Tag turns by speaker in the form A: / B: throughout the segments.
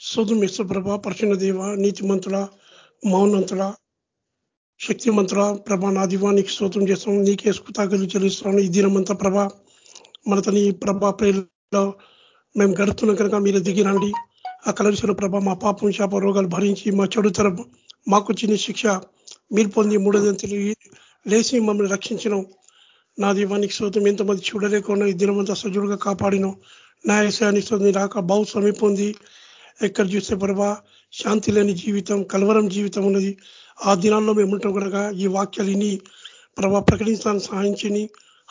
A: సోదం ప్రభ పరిచిన దేవ నీతిమంతుల మౌనంతుల శక్తిమంతుల ప్రభ నా దీవానికి స్తోత్రం చేస్తాం నీకే కృతజ్ఞతలు చెల్లిస్తున్నాను ఈ దినమంతా ప్రభ మన తని ప్రభా ప్రేలో మేము గడుపుతున్నాం కనుక మీరు దిగిరండి ఆ కలరిసిన ప్రభ మా పాపం శాప రోగాలు భరించి మా చెడు తరం మాకు చిన్న శిక్ష మీరు పొంది మూడోదంతలు లేచి మమ్మల్ని రక్షించడం నా దీవానికి శ్రోతం ఎంతమంది చూడలేకుండా ఈ దినమంతా సజుడుగా కాపాడినో. న్యాయశానికి శ్రోతం రాక బహు సమీపొంది ఎక్కడ చూస్తే ప్రభా శాంతి లేని జీవితం కలవరం జీవితం ఉన్నది. ఆ దినాల్లో మేము ఉంటాం కనుక ఈ వాక్యాలు ప్రభా ప్రకటించడానికి సహాయించని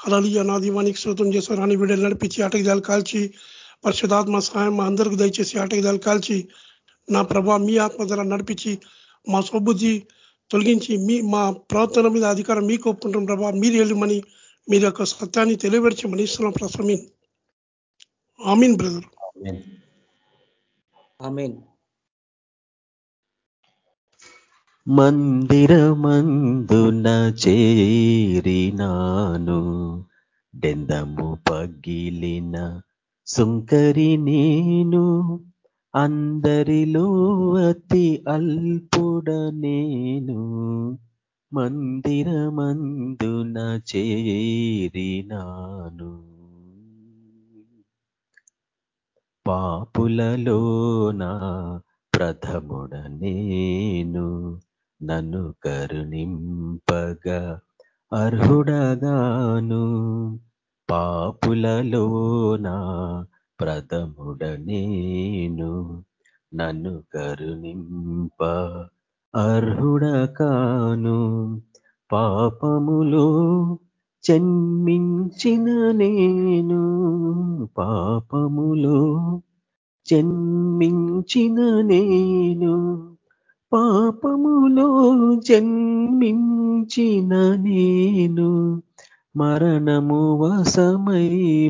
A: అలలి నా దీవానికి శ్రోతం చేస్తారు అని వీడియోలు నడిపించి ఆటగిదాలు కాల్చి పరిశుధాత్మ సహాయం మా అందరికి దయచేసి ఆటగిదాలు కాల్చి నా ప్రభా మీ ఆత్మ ద్వారా నడిపించి మా స్వబుద్ధి తొలగించి మీ మా ప్రవర్తన మీద అధికారం మీకు ఒప్పుకుంటాం ప్రభా. మీరు వెళ్ళమని మీరు యొక్క సత్యాన్ని తెలియపరచమని ఇస్తున్నాం. ప్రసమీన్. ఆమీన్ బ్రదర్.
B: మందిరమందున చేరినాను డెందము పగిలిన సుంకరి నేను అందరిలో అతి అల్పుడ నేను. మందిరమందున చేరినాను పాపులలోన ప్రథముడ నేను నన్ను కరుణింపగా అర్హుడగాను. పాపులలోన ప్రథముడ నేను నన్ను కరుణింప అర్హుడ కాను పాపములో జన్మించిన నేను పాపములో జన్మించిన నేను పాపములో జన్మించిన నేను మరణము వసమైపోయినాను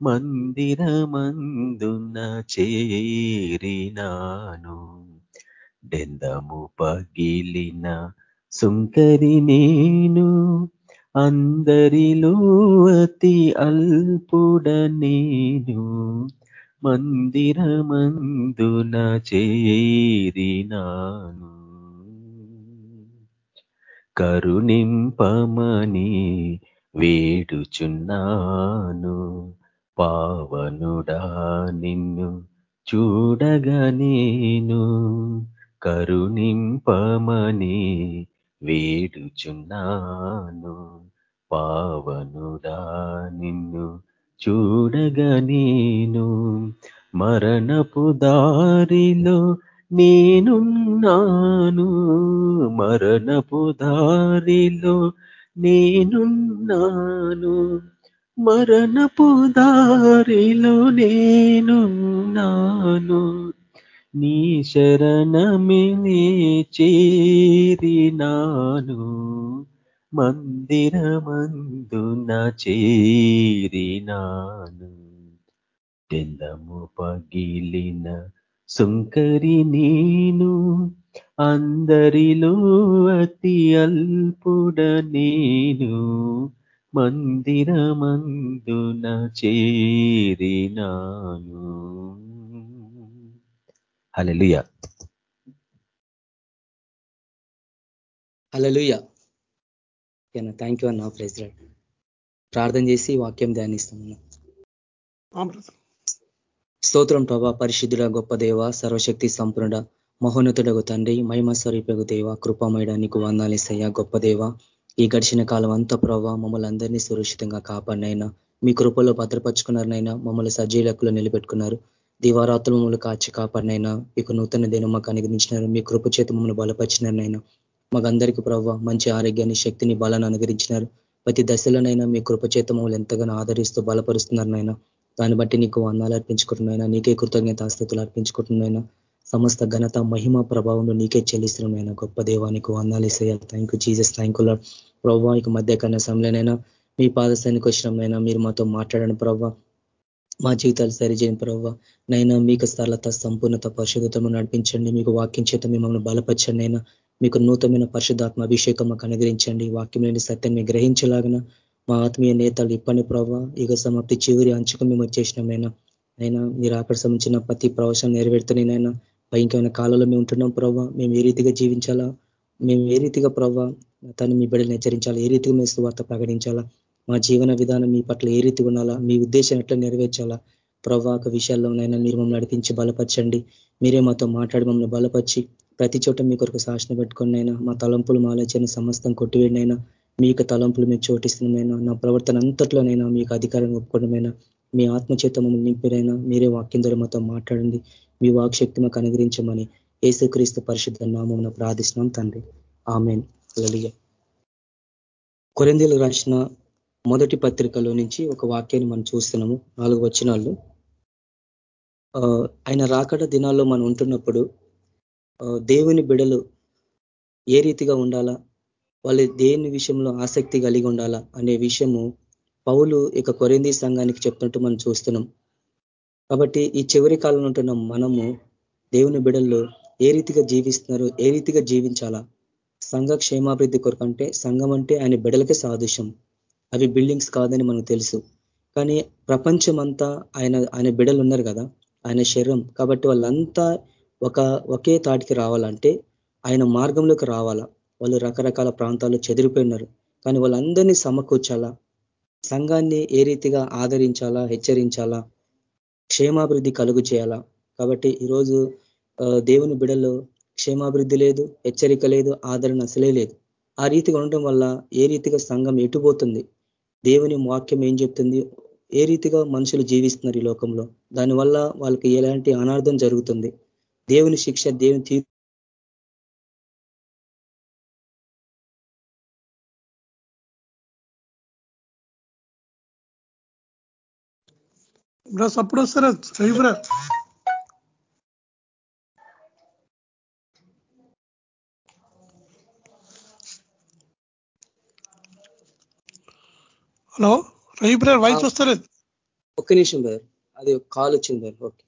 B: మందిరమందున చేరినాను. డెందము పగిలిన సుంకరి నేను అందరిలో అతి అల్పుడ నేను. మందిరమందున చేరినాను కరుణింపమని వేడుచున్నాను. పావనుడా నిన్ను చూడగా నేను. కరుణింపమని వేడుచున్నాను. పావనుడా నిన్ను చూడగా నేను మరణపు దారిలో నేనున్నాను. మరణపు దారిలో నేనున్నాను. మరణపు దారిలో నేనున్నాను. నీ శరణమే చేరినాను. మందిరమందున చేరినాను. తెల్లము పగిలిన సుంకరి నేను అందరిలో అతి అల్పుడ నేను. మందిరమందున చేరినాను. హలలుయ
C: హలలుయ థ్యాంక్ యూ అన్న ప్రైజ్ ప్రార్థన చేసి వాక్యం ధ్యానిస్తామన్నా స్తోత్రం ప్రభా పరిశుద్ధుడ గొప్ప దేవ సర్వశక్తి సంపూర్ణ మహోన్నతుడగు తండ్రి మహిమ స్వరూపగు దేవ కృపమయడానికి వందాలేసయ్యా గొప్ప దేవ. ఈ గడిచిన కాలం అంతా ప్రభావ మమ్మల్ని అందరినీ సురక్షితంగా కాపాడినైనా మీ కృపలో భద్రపరుచుకున్నారనైనా మమ్మల్ని సజీలకులు నిలబెట్టుకున్నారు. దివారాత్రులు మమ్మల్ని కాచి కాపాడినైనా ఇక నూతన దినం మాకు అనుగ్రహించినారు. మీ కృప చేత మమ్మల్ని బలపరిచినారనైనా. మాకందరికీ ప్రభావ మంచి ఆరోగ్యాన్ని శక్తిని బలాన్ని అనుగ్రహించినారు. ప్రతి దశలోనైనా మీ కృపచేత మమ్మల్ని ఎంతగానో ఆదరిస్తూ బలపరుస్తున్నారనైనా. దాన్ని బట్టి నీకు వందాలు అర్పించుకుంటున్నాయినా నీకే కృతజ్ఞత ఆస్తుతులు అర్పించుకుంటున్నాయినా సమస్త ఘనత మహిమ ప్రభావం నీకే చెల్లిస్తున్నాయినా గొప్ప దేవానికి వందాలేసయ్యా thank you Jesus thank you ప్రభావ ఇక మధ్య కన్నా సమయంలోనైనా మీ పాదశానికి వచ్చినమైనా మీరు మాతో మాట్లాడండి ప్రభావ మా జీవితాలు సరిచేయండి ప్రభావ నైనా మీకు స్థలత సంపూర్ణత పరిశుద్ధతను నడిపించండి. మీకు వాక్యం చేత మిమ్మల్ని బలపరచండి అయినా. మీకు నూతనమైన పరిశుద్ధాత్మ అభిషేకం మాకు అనుగ్రహించండి. వాక్యం లేని సత్యాన్ని గ్రహించలాగిన మా ఆత్మీయ నేతలు ఇప్పని ప్రభావ ఇక సమాప్తి చివరి అంచుకు మేము వచ్చేసినామైనా అయినా. మీరు అక్కడ సంబంధించిన ప్రతి ప్రవేశం నెరవేరుతున్నాయినైనా భయంకరమైన కాలంలో మేము ఉంటున్నాం ప్రభావ మేము ఏ రీతిగా జీవించాలా? మేము ఏ రీతిగా ప్రభావ తను మీ బిడ్డలు హెచ్చరించాలా? ఏ రీతిగా మేము వార్త ప్రకటించాలా? మా జీవన విధానం మీ పట్ల ఏ రీతి ఉండాలా? మీ ఉద్దేశం ఎట్లా నెరవేర్చాలా? ప్రవాహక విషయాల్లోనైనా మీరు మమ్మల్ని నడిపించి బలపరచండి. మీరే మాతో మాట్లాడి మమ్మల్ని బలపరిచి ప్రతి చోట మీ కొరకు శాసన పెట్టుకున్నైనా మా తలంపులు మా ఆలోచన సమస్తం కొట్టివేడినైనా యొక్క తలంపులు మేము చోటిస్తున్నమైనా నా ప్రవర్తన అంతట్లోనైనా మీకు అధికారం ఒప్పుకోవడమైనా మీ ఆత్మచేత మమ్మల్ని నింపినైనా మీరే వాక్యం ద్వారా మాతో మాట్లాడండి. మీ వాక్శక్తి మాకు అనుగ్రహించమని ఏసుక్రీస్తు పరిశుద్ధ నామం ప్రార్థిస్తున్నాం తండ్రి. ఆమెన్. లలియ కొరిందీలు రాసిన మొదటి పత్రికలో నుంచి ఒక వాక్యాన్ని మనం చూస్తున్నాము నాలుగు వచనాలు ఆయన రాకడ దినాల్లో మనం ఉంటున్నప్పుడు దేవుని బిడలు ఏ రీతిగా ఉండాలా? వాళ్ళు దేని విషయంలో ఆసక్తి కలిగి ఉండాలా? అనే విషయము పౌలు ఇక కొరింది సంఘానికి చెప్తున్నట్టు మనం చూస్తున్నాం. కాబట్టి ఈ చివరి కాలంలో ఉంటున్న మనము దేవుని బిడల్లో ఏ రీతిగా జీవిస్తున్నారు ఏ రీతిగా జీవించాలా? సంఘ క్షేమాభివృద్ధి కొరకు అంటే సంఘం అంటే ఆయన బిడలకే సాదృశ్యం. అవి బిల్డింగ్స్ కాదని మనకు తెలుసు. కానీ ప్రపంచం అంతా ఆయన ఆయన బిడలు ఉన్నారు కదా ఆయన శరీరం. కాబట్టి వాళ్ళంతా ఒక ఒకే తాటికి రావాలంటే ఆయన మార్గంలోకి రావాలా. వాళ్ళు రకరకాల ప్రాంతాల్లో చెదిరిపోయినారు కానీ వాళ్ళందరినీ సమకూర్చాలా? సంఘాన్ని ఏ రీతిగా ఆదరించాలా హెచ్చరించాలా? క్షేమాభివృద్ధి కలుగు చేయాలా? కాబట్టి ఈరోజు దేవుని బిడల్లో క్షేమాభివృద్ధి లేదు హెచ్చరిక లేదు ఆదరణ అసలే లేదు. ఆ రీతిగా ఉండటం వల్ల ఏ రీతిగా సంఘం ఎటుపోతుంది? దేవుని వాక్యం ఏం చెప్తుంది? ఏ రీతిగా మనుషులు జీవిస్తున్నారు ఈ లోకంలో? దానివల్ల వాళ్ళకి ఎలాంటి అనార్థం జరుగుతుంది? దేవుని శిక్ష దేవుని తీ
A: బ్రస్ అప్పుడు వస్తారా హలో రవి బ్రదర్ వాయిస్ వస్తలేదు.
C: ఒక్క నిమిషం బ్రదర్ అది కాల్ వచ్చింది బ్రదర్ ఓకే.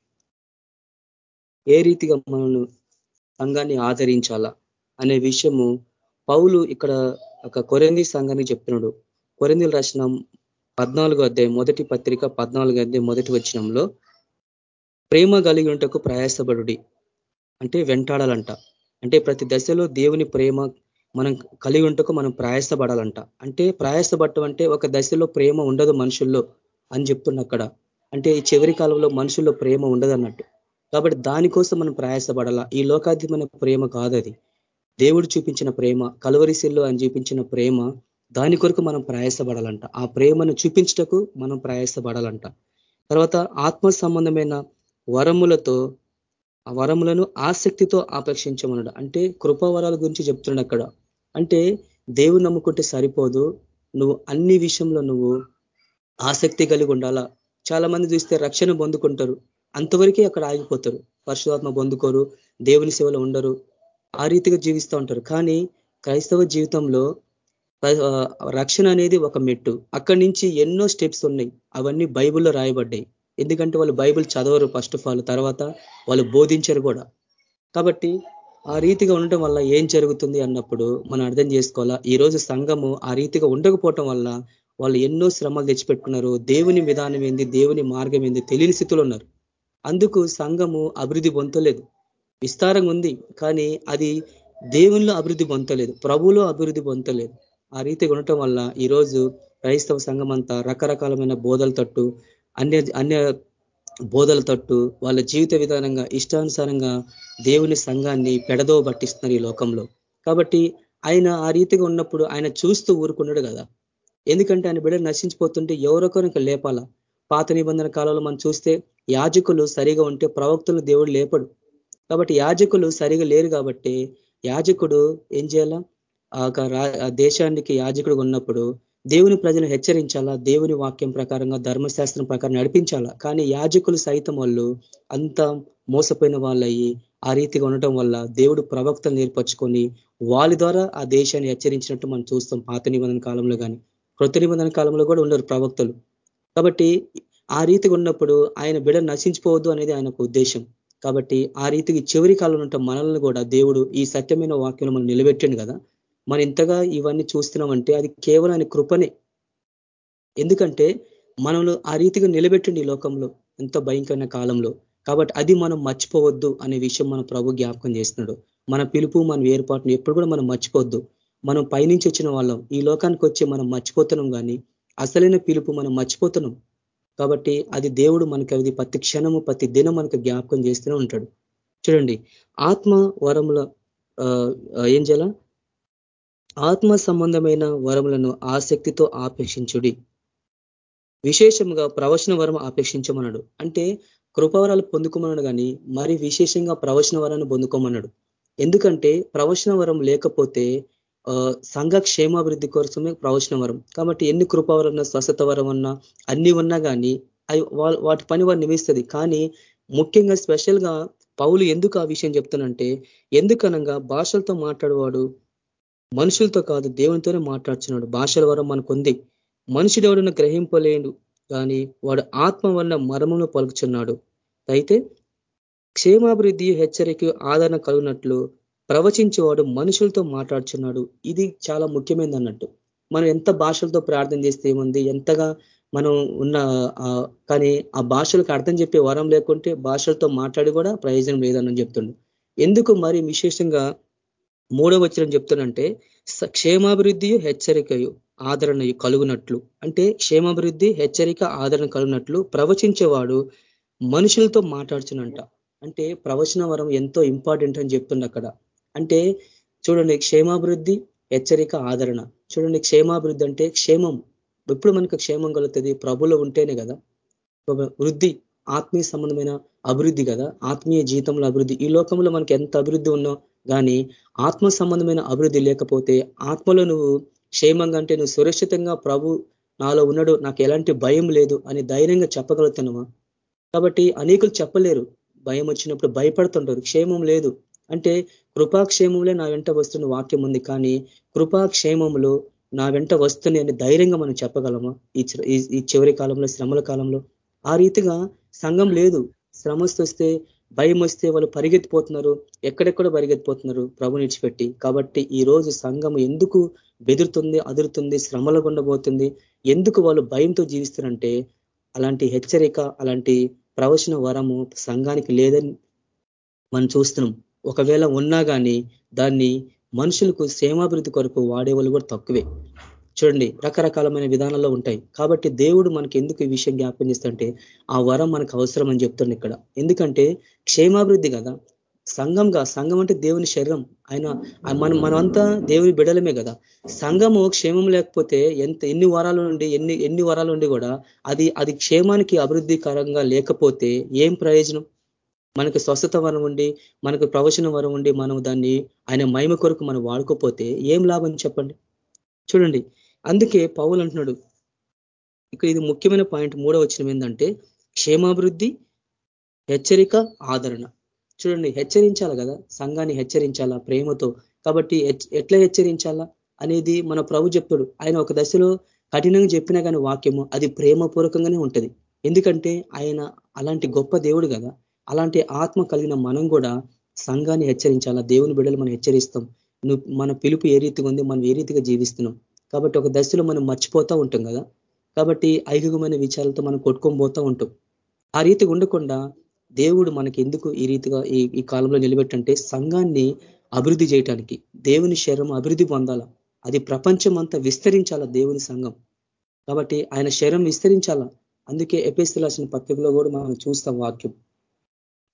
C: ఏ రీతిగా మనల్ని సంఘాన్ని ఆదరించాలా అనే విషయము పౌలు ఇక్కడ ఒక కొరంది సంఘాన్ని చెప్తున్నాడు. కొరందీలు రాసిన పద్నాలుగో అధ్యాయం మొదటి పత్రిక పద్నాలుగో అధ్యాయం మొదటి వచ్చినంలో ప్రేమ కలిగి ఉంటకు ప్రయాసపడుడి. అంటే వెంటాడాలంట. అంటే ప్రతి దశలో దేవుని ప్రేమ మనం కలిగి ఉంటకు మనం ప్రయాసపడాలంట. అంటే ప్రయాసపడటం అంటే ఒక దశలో ప్రేమ ఉండదు మనుషుల్లో అని చెప్తున్న అక్కడ. అంటే ఈ చివరి కాలంలో మనుషుల్లో ప్రేమ ఉండదు అన్నట్టు కాబట్టి దానికోసం మనం ప్రయాసపడాలా? ఈ లోకాధిమైన ప్రేమ కాదది. దేవుడు చూపించిన ప్రేమ కలవరిశిల్లో అని చూపించిన ప్రేమ దాని కొరకు మనం ప్రయాసపడాలంట. ఆ ప్రేమను చూపించటకు మనం ప్రయాసపడాలంట. తర్వాత ఆత్మ సంబంధమైన వరములతో ఆ వరములను ఆసక్తితో ఆపేక్షించమన్నాడు అంటే కృపావరాల గురించి చెప్తున్నాడు అక్కడ. అంటే దేవుని నమ్ముకుంటే సరిపోదు. నువ్వు అన్ని విషయంలో నువ్వు ఆసక్తి కలిగి ఉండాలా? చాలా మంది చూస్తే రక్షణ పొందుకుంటారు. అంతవరకే అక్కడ ఆగిపోతారు. పరశురాత్మ పొందుకోరు. దేవుని సేవలో ఉండరు. ఆ రీతిగా జీవిస్తూ ఉంటారు. కానీ క్రైస్తవ జీవితంలో రక్షణ అనేది ఒక మెట్టు. అక్కడి నుంచి ఎన్నో స్టెప్స్ ఉన్నాయి. అవన్నీ బైబుల్లో రాయబడ్డాయి. ఎందుకంటే వాళ్ళు బైబుల్ చదవరు ఫస్ట్ ఆఫ్ ఆల్. తర్వాత వాళ్ళు బోధించరు కూడా. కాబట్టి ఆ రీతిగా ఉండటం వల్ల ఏం జరుగుతుంది అన్నప్పుడు మనం అర్థం చేసుకోవాలా? ఈ రోజు సంఘము ఆ రీతిగా ఉండకపోవటం వల్ల వాళ్ళు ఎన్నో శ్రమలు తెచ్చిపెట్టుకున్నారు. దేవుని విధానం ఏంది? దేవుని మార్గం ఏంది? తెలియని స్థితిలో ఉన్నారు. అందుకు సంఘము అభివృద్ధి పొందలేదు. విస్తారంగా ఉంది కానీ అది దేవునిలో అభివృద్ధి పొందలేదు. ప్రభువులో అభివృద్ధి పొందలేదు. ఆ రీతిగా ఉండటం వల్ల ఈరోజు క్రైస్తవ సంఘం అంతా రకరకాలమైన బోధల తట్టు అన్య అన్య బోధల తట్టు వాళ్ళ జీవిత విధానంగా ఇష్టానుసారంగా దేవుని సంఘాన్ని పెడదో పట్టిస్తున్నారు ఈ లోకంలో. కాబట్టి ఆయన ఆ రీతిగా ఉన్నప్పుడు ఆయన చూస్తూ ఊరుకున్నాడు కదా. ఎందుకంటే ఆయన బిడ్డ నశించిపోతుంటే ఎవరొకరికి లేపాల? పాత నిబంధన కాలంలో మనం చూస్తే యాజకులు సరిగా ఉంటే ప్రవక్తలు దేవుడు లేపడు. కాబట్టి యాజకులు సరిగా లేరు కాబట్టి యాజకుడు ఏం చేయాలా? ఆ దేశానికి యాజకుడు ఉన్నప్పుడు దేవుని ప్రజలు హెచ్చరించాలా? దేవుని వాక్యం ప్రకారంగా ధర్మశాస్త్రం ప్రకారం నడిపించాలా? కానీ యాజకులు సైతం వాళ్ళు అంత మోసపోయిన వాళ్ళయ్యి ఆ రీతిగా ఉండటం వల్ల దేవుడు ప్రవక్తలు నేర్పరచుకొని వాళ్ళ ద్వారా ఆ దేశాన్ని హెచ్చరించినట్టు మనం చూస్తాం పాత నిబంధన కాలంలో కానీ కృత నిబంధన కాలంలో కూడా ఉన్నారు ప్రవక్తలు. కాబట్టి ఆ రీతిగా ఉన్నప్పుడు ఆయన బిడ నశించిపోవద్దు అనేది ఆయనకు ఉద్దేశం. కాబట్టి ఆ రీతికి చివరి కాలంలో ఉంటే మనల్ని కూడా దేవుడు ఈ సత్యమైన వాక్యం మనం నిలబెట్టిండు కదా. మనం ఇంతగా ఇవన్నీ చూస్తున్నామంటే అది కేవలం ఆయన కృపనే. ఎందుకంటే మనము ఆ రీతిగా నిలబెట్టండి ఈ లోకంలో ఎంతో భయంకరమైన కాలంలో. కాబట్టి అది మనం మర్చిపోవద్దు అనే విషయం మన ప్రభు జ్ఞాపకం చేస్తున్నాడు. మన పిలుపు మన ఏర్పాటును ఎప్పుడు కూడా మనం మర్చిపోవద్దు. మనం పైనుంచి వచ్చిన వాళ్ళం. ఈ లోకానికి వచ్చి మనం మర్చిపోతున్నాం కానీ అసలైన పిలుపు మనం మర్చిపోతున్నాం. కాబట్టి అది దేవుడు మనకి అది ప్రతి క్షణము ప్రతి దినం మనకు జ్ఞాపకం చేస్తూనే ఉంటాడు. చూడండి ఆత్మ వరముల ఏం చేయాల? ఆత్మ సంబంధమైన వరములను ఆసక్తితో ఆపేక్షించుడి. విశేషంగా ప్రవచన వరం ఆపేక్షించమన్నాడు అంటే కృపావరాలు పొందుకోమన్నాడు కానీ మరి విశేషంగా ప్రవచన వరాన్ని పొందుకోమన్నాడు ఎందుకంటే ప్రవచన వరం లేకపోతే సంఘ క్షేమాభివృద్ధి కోసమే ప్రవచన వరం. కాబట్టి ఎన్ని కృపావరన్నా స్వస్థత వరం అన్నా అన్ని ఉన్నా కానీ అవి వాటి పని వారు నిమిస్తుంది కానీ ముఖ్యంగా స్పెషల్గా పౌలు ఎందుకు ఆ విషయం చెప్తానంటే ఎందుకనగా భాషలతో మాట్లాడేవాడు మనుషులతో కాదు దేవునితోనే మాట్లాడుతున్నాడు భాషల వరం మనకు ఉంది మనుషుడు ఎవడన్నా గ్రహింపలేడు కానీ వాడు ఆత్మ వల్ల మరమును పలుకుచున్నాడు. అయితే క్షేమాభివృద్ధి హెచ్చరిక ఆదరణ కలిగినట్లు ప్రవచించేవాడు మనుషులతో మాట్లాడుచున్నాడు. ఇది చాలా ముఖ్యమైనది అన్నట్టు మనం ఎంత భాషలతో ప్రార్థన చేస్తే ఏముంది? ఎంతగా మనం ఉన్న కానీ ఆ భాషలకు అర్థం చెప్పే వరం లేకుంటే భాషలతో మాట్లాడి కూడా ప్రయోజనం లేదని చెప్తుండు. ఎందుకు మరి విశేషంగా మూడో వచ్చిన చెప్తానంటే క్షేమాభివృద్ధి హెచ్చరికయు ఆదరణ కలుగునట్లు. అంటే క్షేమాభివృద్ధి హెచ్చరిక ఆదరణ కలుగునట్లు ప్రవచించేవాడు మనుషులతో మాట్లాడుచునంట. అంటే ప్రవచన వరం ఎంతో ఇంపార్టెంట్ అని చెప్తుంది అక్కడ అంటే చూడండి క్షేమాభివృద్ధి హెచ్చరిక ఆదరణ. చూడండి క్షేమాభివృద్ధి అంటే క్షేమం. ఎప్పుడు మనకు క్షేమం కలుగుతుంది? ప్రభులో ఉంటేనే కదా. వృద్ధి ఆత్మీయ సంబంధమైన అభివృద్ధి కదా. ఆత్మీయ జీతంలో అభివృద్ధి. ఈ లోకంలో మనకి ఎంత అభివృద్ధి ఉన్నా కానీ ఆత్మ సంబంధమైన అభివృద్ధి లేకపోతే ఆత్మలో నువ్వు క్షేమంగా అంటే నువ్వు సురక్షితంగా ప్రభు నాలో ఉన్నాడు నాకు ఎలాంటి భయం లేదు అని ధైర్యంగా చెప్పగలుగుతున్నావా? కాబట్టి అనేకులు చెప్పలేరు. భయం వచ్చినప్పుడు భయపడుతుంటారు. క్షేమం లేదు. అంటే కృపాక్షేమంలో నా వెంట వస్తున్న వాక్యం ఉంది. కానీ కృపాక్షేమంలో నా వెంట వస్తుంది అని ధైర్యంగా మనం చెప్పగలమా? ఈ చివరి కాలంలో శ్రమల కాలంలో? ఆ రీతిగా సంఘం లేదు. శ్రమ వస్తే భయం వస్తే వాళ్ళు పరిగెత్తిపోతున్నారు. ఎక్కడెక్కడ పరిగెత్తిపోతున్నారు ప్రభు నిడిచిపెట్టి. కాబట్టి ఈ రోజు సంఘం ఎందుకు బెదురుతుంది అదురుతుంది శ్రమలు ఉండబోతుంది ఎందుకు వాళ్ళు భయంతో జీవిస్తారంటే అలాంటి హెచ్చరిక అలాంటి ప్రవచన వరము సంఘానికి లేదని మనం చూస్తున్నాం. ఒకవేళ ఉన్నా కానీ దాన్ని మనుషులకు క్షేమాభివృద్ధి కొరకు వాడేవాళ్ళు కూడా తక్కువే. చూడండి రకరకాలమైన విధానాల్లో ఉంటాయి. కాబట్టి దేవుడు మనకి ఎందుకు ఈ విషయం జ్ఞాపకం చేస్తుంటే ఆ వరం మనకు అవసరం అని చెప్తుంది ఇక్కడ. ఎందుకంటే క్షేమాభివృద్ధి కదా. సంఘంగా సంఘం అంటే దేవుని శరీరం. ఆయన మనం మనమంతా దేవుని బిడలమే కదా. సంఘము క్షేమం లేకపోతే ఎంత ఎన్ని వరాలు నుండి ఎన్ని ఎన్ని వారాలు ఉండి కూడా అది అది క్షేమానికి అభివృద్ధికరంగా లేకపోతే ఏం ప్రయోజనం? మనకు స్వస్థత వరం ఉండి మనకు ప్రవచన వరం ఉండి మనం దాన్ని ఆయన మహిమ కొరకు మనం వాడుకోపోతే ఏం లాభం చెప్పండి? చూడండి అందుకే పౌలు అంటున్నాడు ఇక్కడ ఇది ముఖ్యమైన పాయింట్ మూడో వచ్చిన ఏంటంటే క్షేమాభివృద్ధి హెచ్చరిక ఆదరణ. చూడండి హెచ్చరించాలి కదా సంఘాన్ని హెచ్చరించాలా ప్రేమతో? కాబట్టి ఎట్లా హెచ్చరించాలా అనేది మన ప్రభు చెప్తాడు. ఆయన ఒక దశలో కఠినంగా చెప్పినా కానీ వాక్యము అది ప్రేమపూర్వకంగానే ఉంటుంది. ఎందుకంటే ఆయన అలాంటి గొప్ప దేవుడు కదా అలాంటి ఆత్మ కలిగిన మనం కూడా సంఘాన్ని హెచ్చరించాలా దేవుని బిడ్డలు మనం హెచ్చరిస్తాం. మన పిలుపు ఏ రీతిగా ఉంది మనం ఏ రీతిగా జీవిస్తున్నాం? కాబట్టి ఒక దశలో మనం మర్చిపోతూ ఉంటాం కదా. కాబట్టి ఐహికమైన విచారాలతో మనం కొట్టుకొని పోతూ ఉంటాం. ఆ రీతిగా ఉండకుండా దేవుడు మనకి ఎందుకు ఈ రీతిగా ఈ ఈ కాలంలో నిలబెట్టంటే సంఘాన్ని అభివృద్ధి చేయటానికి దేవుని శరీరం అభివృద్ధి పొందాల? అది ప్రపంచం అంతా విస్తరించాల దేవుని సంఘం? కాబట్టి ఆయన శరీరం విస్తరించాల? అందుకే ఎపిస్తులాసిన పత్రికలో కూడా మనం చూస్తాం వాక్యం.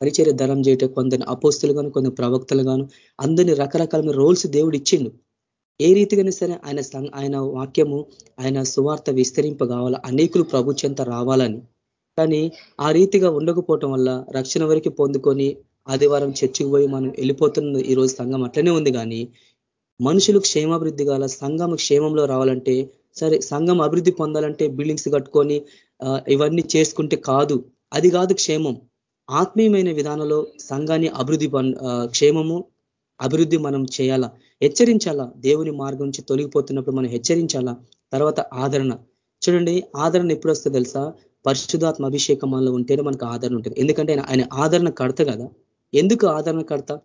C: పరిచర్య ధనం చేయటం కొందరిని అపోస్తులు గాను కొందరు ప్రవక్తలు గాను అందరినీ రకరకాల రోల్స్ దేవుడు ఇచ్చిండు. ఏ రీతిగానే సరే ఆయన ఆయన వాక్యము ఆయన సువార్త విస్తరింప కావాలా అనేకులు ప్రభు చెంత రావాలని. కానీ ఆ రీతిగా ఉండకపోవటం వల్ల రక్షణ వరకు పొందుకొని ఆదివారం చర్చికి పోయి మనం వెళ్ళిపోతున్న ఈ రోజు సంఘం అట్లనే ఉంది కానీ మనుషులు క్షేమాభివృద్ధి కావాల సంఘం క్షేమంలో రావాలంటే సరే సంఘం అభివృద్ధి పొందాలంటే బిల్డింగ్స్ కట్టుకొని ఇవన్నీ చేసుకుంటే కాదు. అది కాదు క్షేమం. ఆత్మీయమైన విధానంలో సంఘాన్ని అభివృద్ధి క్షేమము అభివృద్ధి మనం చేయాలా. హెచ్చరించాలా? దేవుని మార్గం నుంచి తొలగిపోతున్నప్పుడు మనం హెచ్చరించాలా? తర్వాత ఆదరణ. చూడండి ఆదరణ ఎప్పుడు వస్తుంది తెలుసా? పరిశుధాత్మ అభిషేకం మనలో ఉంటేనే మనకు ఆదరణ ఉంటుంది. ఎందుకంటే ఆయన ఆదరణ కడత కదా? ఎందుకు ఆదరణ కడత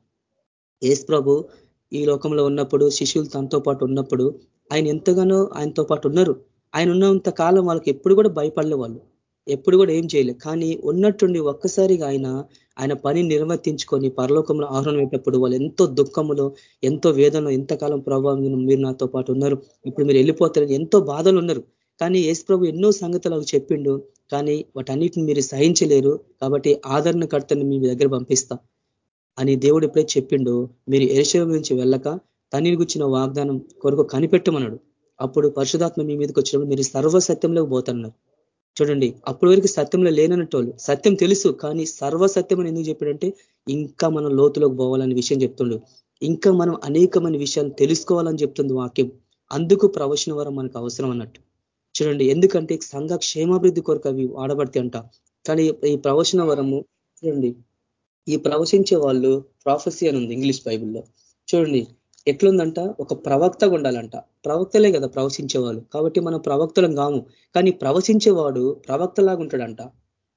C: ఏసు ప్రభు ఈ లోకంలో ఉన్నప్పుడు శిష్యులు తనతో పాటు ఉన్నప్పుడు ఆయన ఎంతగానో ఆయనతో పాటు ఉన్నారు. ఆయన ఉన్నంత కాలం వాళ్ళకి ఎప్పుడు కూడా భయపడలే వాళ్ళు. ఎప్పుడు కూడా ఏం చేయలేదు కానీ ఉన్నట్టుండి ఒక్కసారిగా ఆయన ఆయన పని నిర్వర్తించుకొని పరలోకంలో ఆహ్వానం వాళ్ళు ఎంతో దుఃఖములో ఎంతో వేదనలో ఎంతకాలం ప్రభావం మీరు నాతో పాటు ఉన్నారు. ఇప్పుడు మీరు వెళ్ళిపోతారని ఎంతో బాధలు ఉన్నారు. కానీ యేసు ప్రభు ఎన్నో సంగతులు అవి చెప్పిండు. కానీ వాటన్నిటిని మీరు సహించలేరు. కాబట్టి ఆదరణకర్తని మీ దగ్గర పంపిస్తా అని దేవుడు ఎప్పుడే చెప్పిండు. మీరు ఎరుశవం నుంచి వెళ్ళక తనని గుచ్చిన వాగ్దానం కొరకు కనిపెట్టమన్నాడు. అప్పుడు పరిశుధాత్మ మీ మీదకి వచ్చినప్పుడు మీరు సర్వసత్యంలోకి పోతున్నారు చూడండి అప్పటి వరకు సత్యంలో లేనన్నట్టు సత్యం తెలుసు కానీ సర్వసత్యం అని ఎందుకు చెప్పాడంటే ఇంకా మనం లోతులోకి పోవాలనే విషయం చెప్తుండు. ఇంకా మనం అనేకమైన విషయాలు తెలుసుకోవాలని చెప్తుంది వాక్యం. అందుకు ప్రవచన వరం మనకు అవసరం అన్నట్టు. చూడండి ఎందుకంటే సంఘ క్షేమాభివృద్ధి కొరకు అవి వాడబడితే అంట. కానీ ఈ ప్రవచన వరము చూడండి ఈ ప్రవచించే వాళ్ళు ప్రాఫెసీ అని ఉంది ఇంగ్లీష్ బైబుల్లో. చూడండి ఎట్లుందంట? ఒక ప్రవక్తగా ఉండాలంట. ప్రవక్తలే కదా ప్రవశించేవాళ్ళు. కాబట్టి మనం ప్రవక్తలం కాము. కానీ ప్రవశించేవాడు ప్రవక్తలాగా ఉంటాడంట.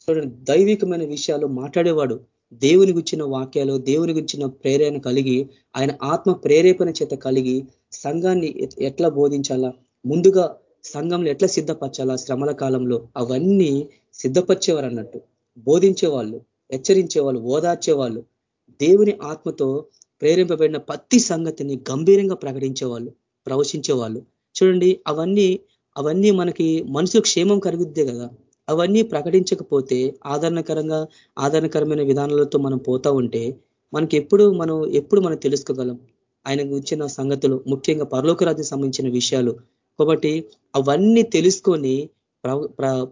C: చూడండి దైవికమైన విషయాలు మాట్లాడేవాడు దేవుని గుచ్చిన వాక్యాలు దేవుని గుచ్చిన ప్రేరణ కలిగి ఆయన ఆత్మ ప్రేరేపణ చేత కలిగి సంఘాన్ని ఎట్లా బోధించాలా? ముందుగా సంఘంలో ఎట్లా సిద్ధపరచాలా? శ్రమల కాలంలో. అవన్నీ సిద్ధపరిచేవారు అన్నట్టు. బోధించేవాళ్ళు హెచ్చరించేవాళ్ళు ఓదార్చేవాళ్ళు. దేవుని ఆత్మతో ప్రేరేపబడిన ప్రతి సంగతిని గంభీరంగా ప్రకటించేవాళ్ళు ప్రవశించేవాళ్ళు చూడండి అవన్నీ అవన్నీ మనకి మనసుకు క్షేమం కలుగుద్దే కదా. అవన్నీ ప్రకటించకపోతే ఆదరణకరంగా ఆదరణకరమైన విధానాలతో మనం పోతా ఉంటే మనకి ఎప్పుడు మనం ఎప్పుడు మనం తెలుసుకోగలం? ఆయన గురించిన సంగతులు ముఖ్యంగా పరలోకరాజ్యం సంబంధించిన విషయాలు. కాబట్టి అవన్నీ తెలుసుకొని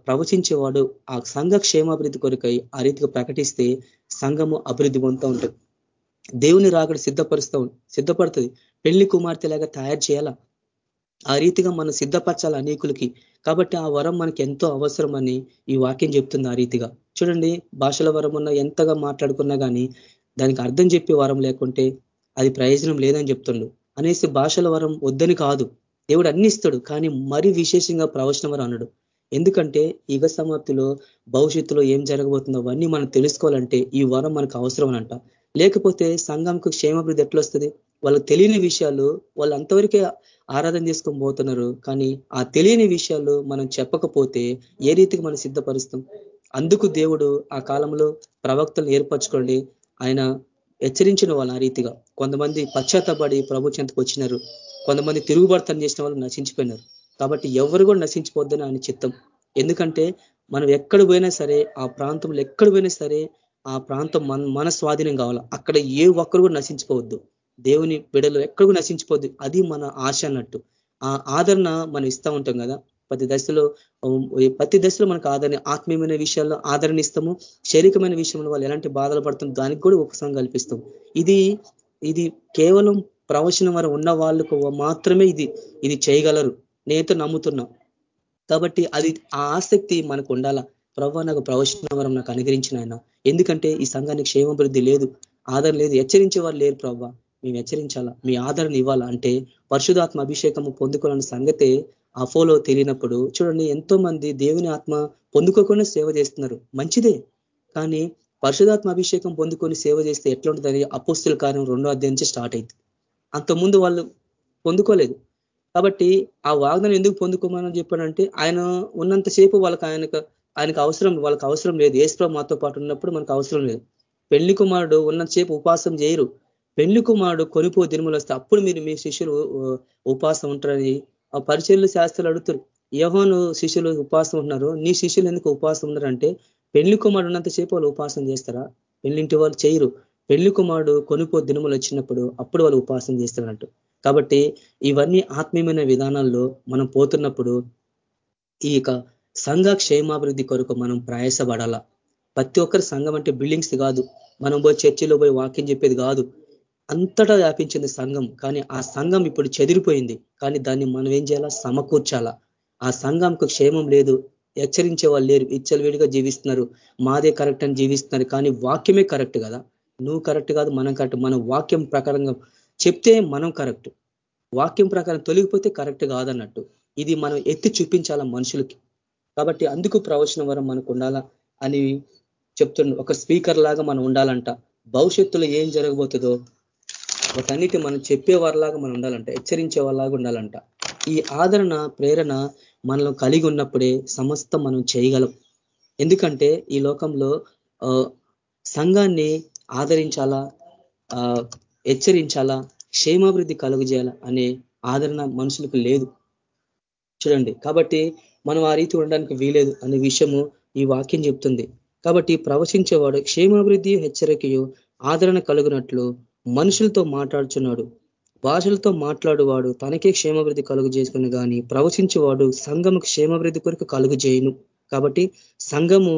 C: ప్రవచించేవాడు ఆ సంఘ క్షేమాభివృద్ధి కొరకై ఆ రీతిగా ప్రకటిస్తే సంఘము అభివృద్ధి పొందుతూ ఉంటుంది. దేవుని రాకడ సిద్ధపరుస్తూ సిద్ధపడుతుంది. పెళ్ళి కుమార్తెలాగా తయారు చేయాలా? ఆ రీతిగా మనం సిద్ధపరచాలి అనేకులకి? కాబట్టి ఆ వరం మనకి ఎంతో అవసరం అని ఈ వాక్యం చెప్తుంది ఆ రీతిగా. చూడండి భాషల వరం ఉన్న ఎంతగా మాట్లాడుకున్నా కానీ దానికి అర్థం చెప్పే వరం లేకుంటే అది ప్రయోజనం లేదని చెప్తుండు. అనేసి భాషల వరం వద్దని కాదు. దేవుడు అన్ని ఇస్తాడు కానీ మరి విశేషంగా ప్రవచన వరం అన్నాడు ఎందుకంటే యుగ సమాప్తిలో భవిష్యత్తులో ఏం జరగబోతుందో అవన్నీ మనం తెలుసుకోవాలంటే ఈ వరం మనకు అవసరం అనంట. లేకపోతే సంఘంకు క్షేమాభివృద్ధి ఎట్లా వస్తుంది వాళ్ళకి తెలియని విషయాలు వాళ్ళు అంతవరకే ఆరాధన చేసుకొని పోతున్నారు. కానీ ఆ తెలియని విషయాలు మనం చెప్పకపోతే ఏ రీతికి మనం సిద్ధపరుస్తాం? అందుకు దేవుడు ఆ కాలంలో ప్రవక్తలు ఏర్పరచుకోండి. ఆయన హెచ్చరించిన వాళ్ళు ఆ రీతిగా. కొంతమంది పశ్చాత్తపడి ప్రభు చెంతకు వచ్చినారు. కొంతమంది తిరుగుబడతనం చేసిన వాళ్ళు నశించిపోయినారు. కాబట్టి ఎవరు కూడా నశించిపోద్దని ఆయన చిత్తం. ఎందుకంటే మనం ఎక్కడ పోయినా సరే ఆ ప్రాంతంలో ఎక్కడ పోయినా సరే ఆ ప్రాంతం మన మన స్వాధీనం కావాలా. అక్కడ ఏ ఒక్కరు కూడా నశించుకోవద్దు. దేవుని బిడలు ఎక్కడ కూడా నశించిపోద్దు. అది మన ఆశ అన్నట్టు. ఆ ఆదరణ మనం ఇస్తూ ఉంటాం కదా. ప్రతి దశలో ప్రతి దశలో మనకు ఆదరణ ఆత్మీయమైన విషయాల్లో ఆదరణ ఇస్తాము. శారీరకమైన విషయంలో వాళ్ళు ఎలాంటి బాధలు పడుతుంది దానికి కూడా ఉపశమనం కల్పిస్తాం. ఇది ఇది కేవలం ప్రవచనం వారు ఉన్న వాళ్ళకు మాత్రమే ఇది ఇది చేయగలరు. నేతో నమ్ముతున్నా. కాబట్టి అది ఆ ఆసక్తి మనకు ఉండాలా. ప్రభావ నాకు ప్రవచన వరం నాకు అనుగ్రహించిన ఆయన. ఎందుకంటే ఈ సంఘానికి క్షేమాభివృద్ధి లేదు ఆదరణ లేదు. హెచ్చరించేవారు లేరు ప్రభావ మేము హెచ్చరించాలా? మీ ఆదరణ ఇవ్వాలా? అంటే పరిశుధాత్మ అభిషేకము పొందుకోవాలన్న సంగతే ఆ ఫోలో తెలియనప్పుడు చూడండి ఎంతో మంది దేవుని ఆత్మ పొందుకోకుండా సేవ చేస్తున్నారు. మంచిదే. కానీ పరిశుధాత్మ అభిషేకం పొందుకొని సేవ చేస్తే ఎట్లా ఉంటుందని అపోస్తుల కార్యం రెండో అధ్యాయం నుంచి స్టార్ట్ అయింది. అంతకుముందు వాళ్ళు పొందుకోలేదు. కాబట్టి ఆ వాగ్దానం ఎందుకు పొందుకోమని చెప్పాడంటే ఆయన ఉన్నంతసేపు వాళ్ళకి ఆయనకు ఆయనకు అవసరం వాళ్ళకి అవసరం లేదు. ఏసుప్రభు మాతో పాటు ఉన్నప్పుడు మనకు అవసరం లేదు. పెళ్ళి కుమారుడు ఉన్నంతసేపు ఉపాసం చేయరు. పెళ్ళి కుమారుడు కొనిపో దినములు వస్తే అప్పుడు మీరు మీ శిష్యులు ఉపాసం ఉంటారని ఆ పరిచయలు శాస్త్రాలు అడుగుతారు. యహోను శిష్యులు ఉపాసం ఉంటున్నారు. నీ శిష్యులు ఎందుకు ఉపాసం ఉన్నారంటే పెళ్ళి కుమారుడు ఉన్నంతసేపు వాళ్ళు ఉపాసం చేస్తారా? పెళ్ళింటి వాళ్ళు చేయరు. పెళ్ళి కుమారుడు కొనుపో దినములు వచ్చినప్పుడు అప్పుడు వాళ్ళు ఉపవాసం చేస్తారంట. కాబట్టి ఇవన్నీ ఆత్మీయమైన విధానాల్లో మనం పోతున్నప్పుడు ఈ సంఘ క్షేమాభివృద్ధి కొరకు మనం ప్రయాసపడాలా? ప్రతి ఒక్కరి సంఘం అంటే బిల్డింగ్స్ కాదు. మనం పోయి చర్చిలో పోయి వాక్యం చెప్పేది కాదు. అంతటా వ్యాపించింది సంఘం. కానీ ఆ సంఘం ఇప్పుడు చెదిరిపోయింది. కానీ దాన్ని మనం ఏం చేయాలా? సమకూర్చాలా? ఆ సంఘంకు క్షేమం లేదు. హెచ్చరించే వాళ్ళు లేరు. విడిగా జీవిస్తున్నారు. మాదే కరెక్ట్ అని జీవిస్తున్నారు. కానీ వాక్యమే కరెక్ట్ కదా? నువ్వు కరెక్ట్ కాదు మనం కరెక్ట్. మన వాక్యం ప్రకారంగా చెప్తే మనం కరెక్ట్. వాక్యం ప్రకారం తొలగిపోతే కరెక్ట్ కాదన్నట్టు. ఇది మనం ఎత్తి చూపించాలా మనుషులకి? కాబట్టి అందుకు ప్రవచన వరం మనకు ఉండాలా అని చెప్తుండ ఒక స్పీకర్ లాగా మనం ఉండాలంట. భవిష్యత్తులో ఏం జరగబోతుందో వాటన్నిటి మనం చెప్పేవారిలాగా మనం ఉండాలంట హెచ్చరించే వాళ్ళలాగా ఉండాలంట. ఈ ఆదరణ ప్రేరణ మనలో కలిగి ఉన్నప్పుడే సమస్త మనం చేయగలం. ఎందుకంటే ఈ లోకంలో సంఘాన్ని ఆదరించాలా హెచ్చరించాలా క్షేమాభివృద్ధి కలుగజేయాలా అనే ఆదరణ మనుషులకు లేదు. చూడండి. కాబట్టి మనం ఆ రీతి ఉండడానికి వీలేదు అనే విషయము ఈ వాక్యం చెప్తుంది. కాబట్టి ప్రవచించేవాడు క్షేమాభివృద్ధి హెచ్చరికయు ఆదరణ కలుగునట్లు మనుషులతో మాట్లాడుచున్నాడు. భాషలతో మాట్లాడువాడు తనకే క్షేమాభివృద్ధి కలుగు చేసుకుని కానీ ప్రవచించేవాడు సంఘము క్షేమాభివృద్ధి కొరకు కలుగు చేయను కాబట్టి సంఘము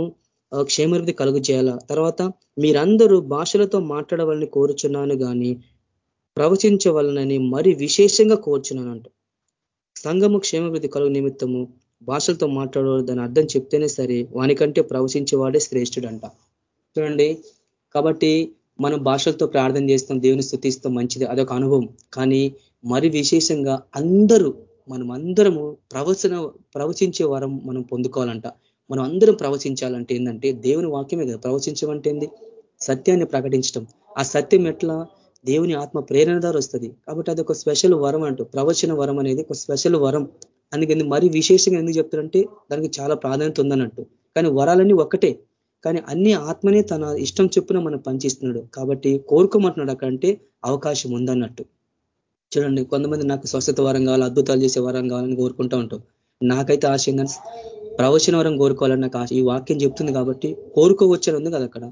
C: క్షేమాభివృద్ధి కలుగు చేయాలా తర్వాత మీరందరూ భాషలతో మాట్లాడవాలని కోరుచున్నాను కానీ ప్రవచించవలనని మరి విశేషంగా కోరుచున్నానంట. సంఘము క్షేమాభివృద్ధి కలుగు నిమిత్తము భాషలతో మాట్లాడేవాడు దాని అర్థం చెప్తేనే సరే వానికంటే ప్రవచించేవాడే శ్రేష్ఠుడంట. చూడండి కాబట్టి మనం భాషలతో ప్రార్థన చేస్తాం దేవుని స్థుతిస్తాం మంచిది అదొక అనుభవం. కానీ మరి విశేషంగా అందరూ మనం అందరము ప్రవచన ప్రవచించే వరం మనం పొందుకోవాలంట. మనం అందరం ప్రవచించాలంటే ఏంటంటే దేవుని వాక్యమే కదా ప్రవచించమంటే ఏంది? సత్యాన్ని ప్రకటించడం ఆ సత్యం ఎట్లా? దేవుని ఆత్మ ప్రేరణ ద్వారా వస్తుంది. కాబట్టి అది ఒక స్పెషల్ వరం అంటూ ప్రవచన వరం అనేది ఒక స్పెషల్ వరం. అందుకని మరి విశేషంగా ఎందుకు చెప్తారంటే దానికి చాలా ప్రాధాన్యత ఉందన్నట్టు. కానీ వరాలన్నీ ఒక్కటే. కానీ అన్ని ఆత్మనే తన ఇష్టం చొప్పున మనం పనిచేస్తున్నాడు కాబట్టి కోరుకోమంటున్నాడు అక్కడంటే అవకాశం ఉందన్నట్టు. చూడండి కొంతమంది నాకు స్వస్థత వరం కావాలి అద్భుతాలు చేసే వరం కావాలని కోరుకుంటూ ఉంటాం నాకైతే ఆశ ఏంటంటే ప్రవచన వరం కోరుకోవాలని నాకు ఆశ ఈ వాక్యం చెప్తుంది కాబట్టి కోరుకోవచ్చని ఉంది కదా అక్కడ.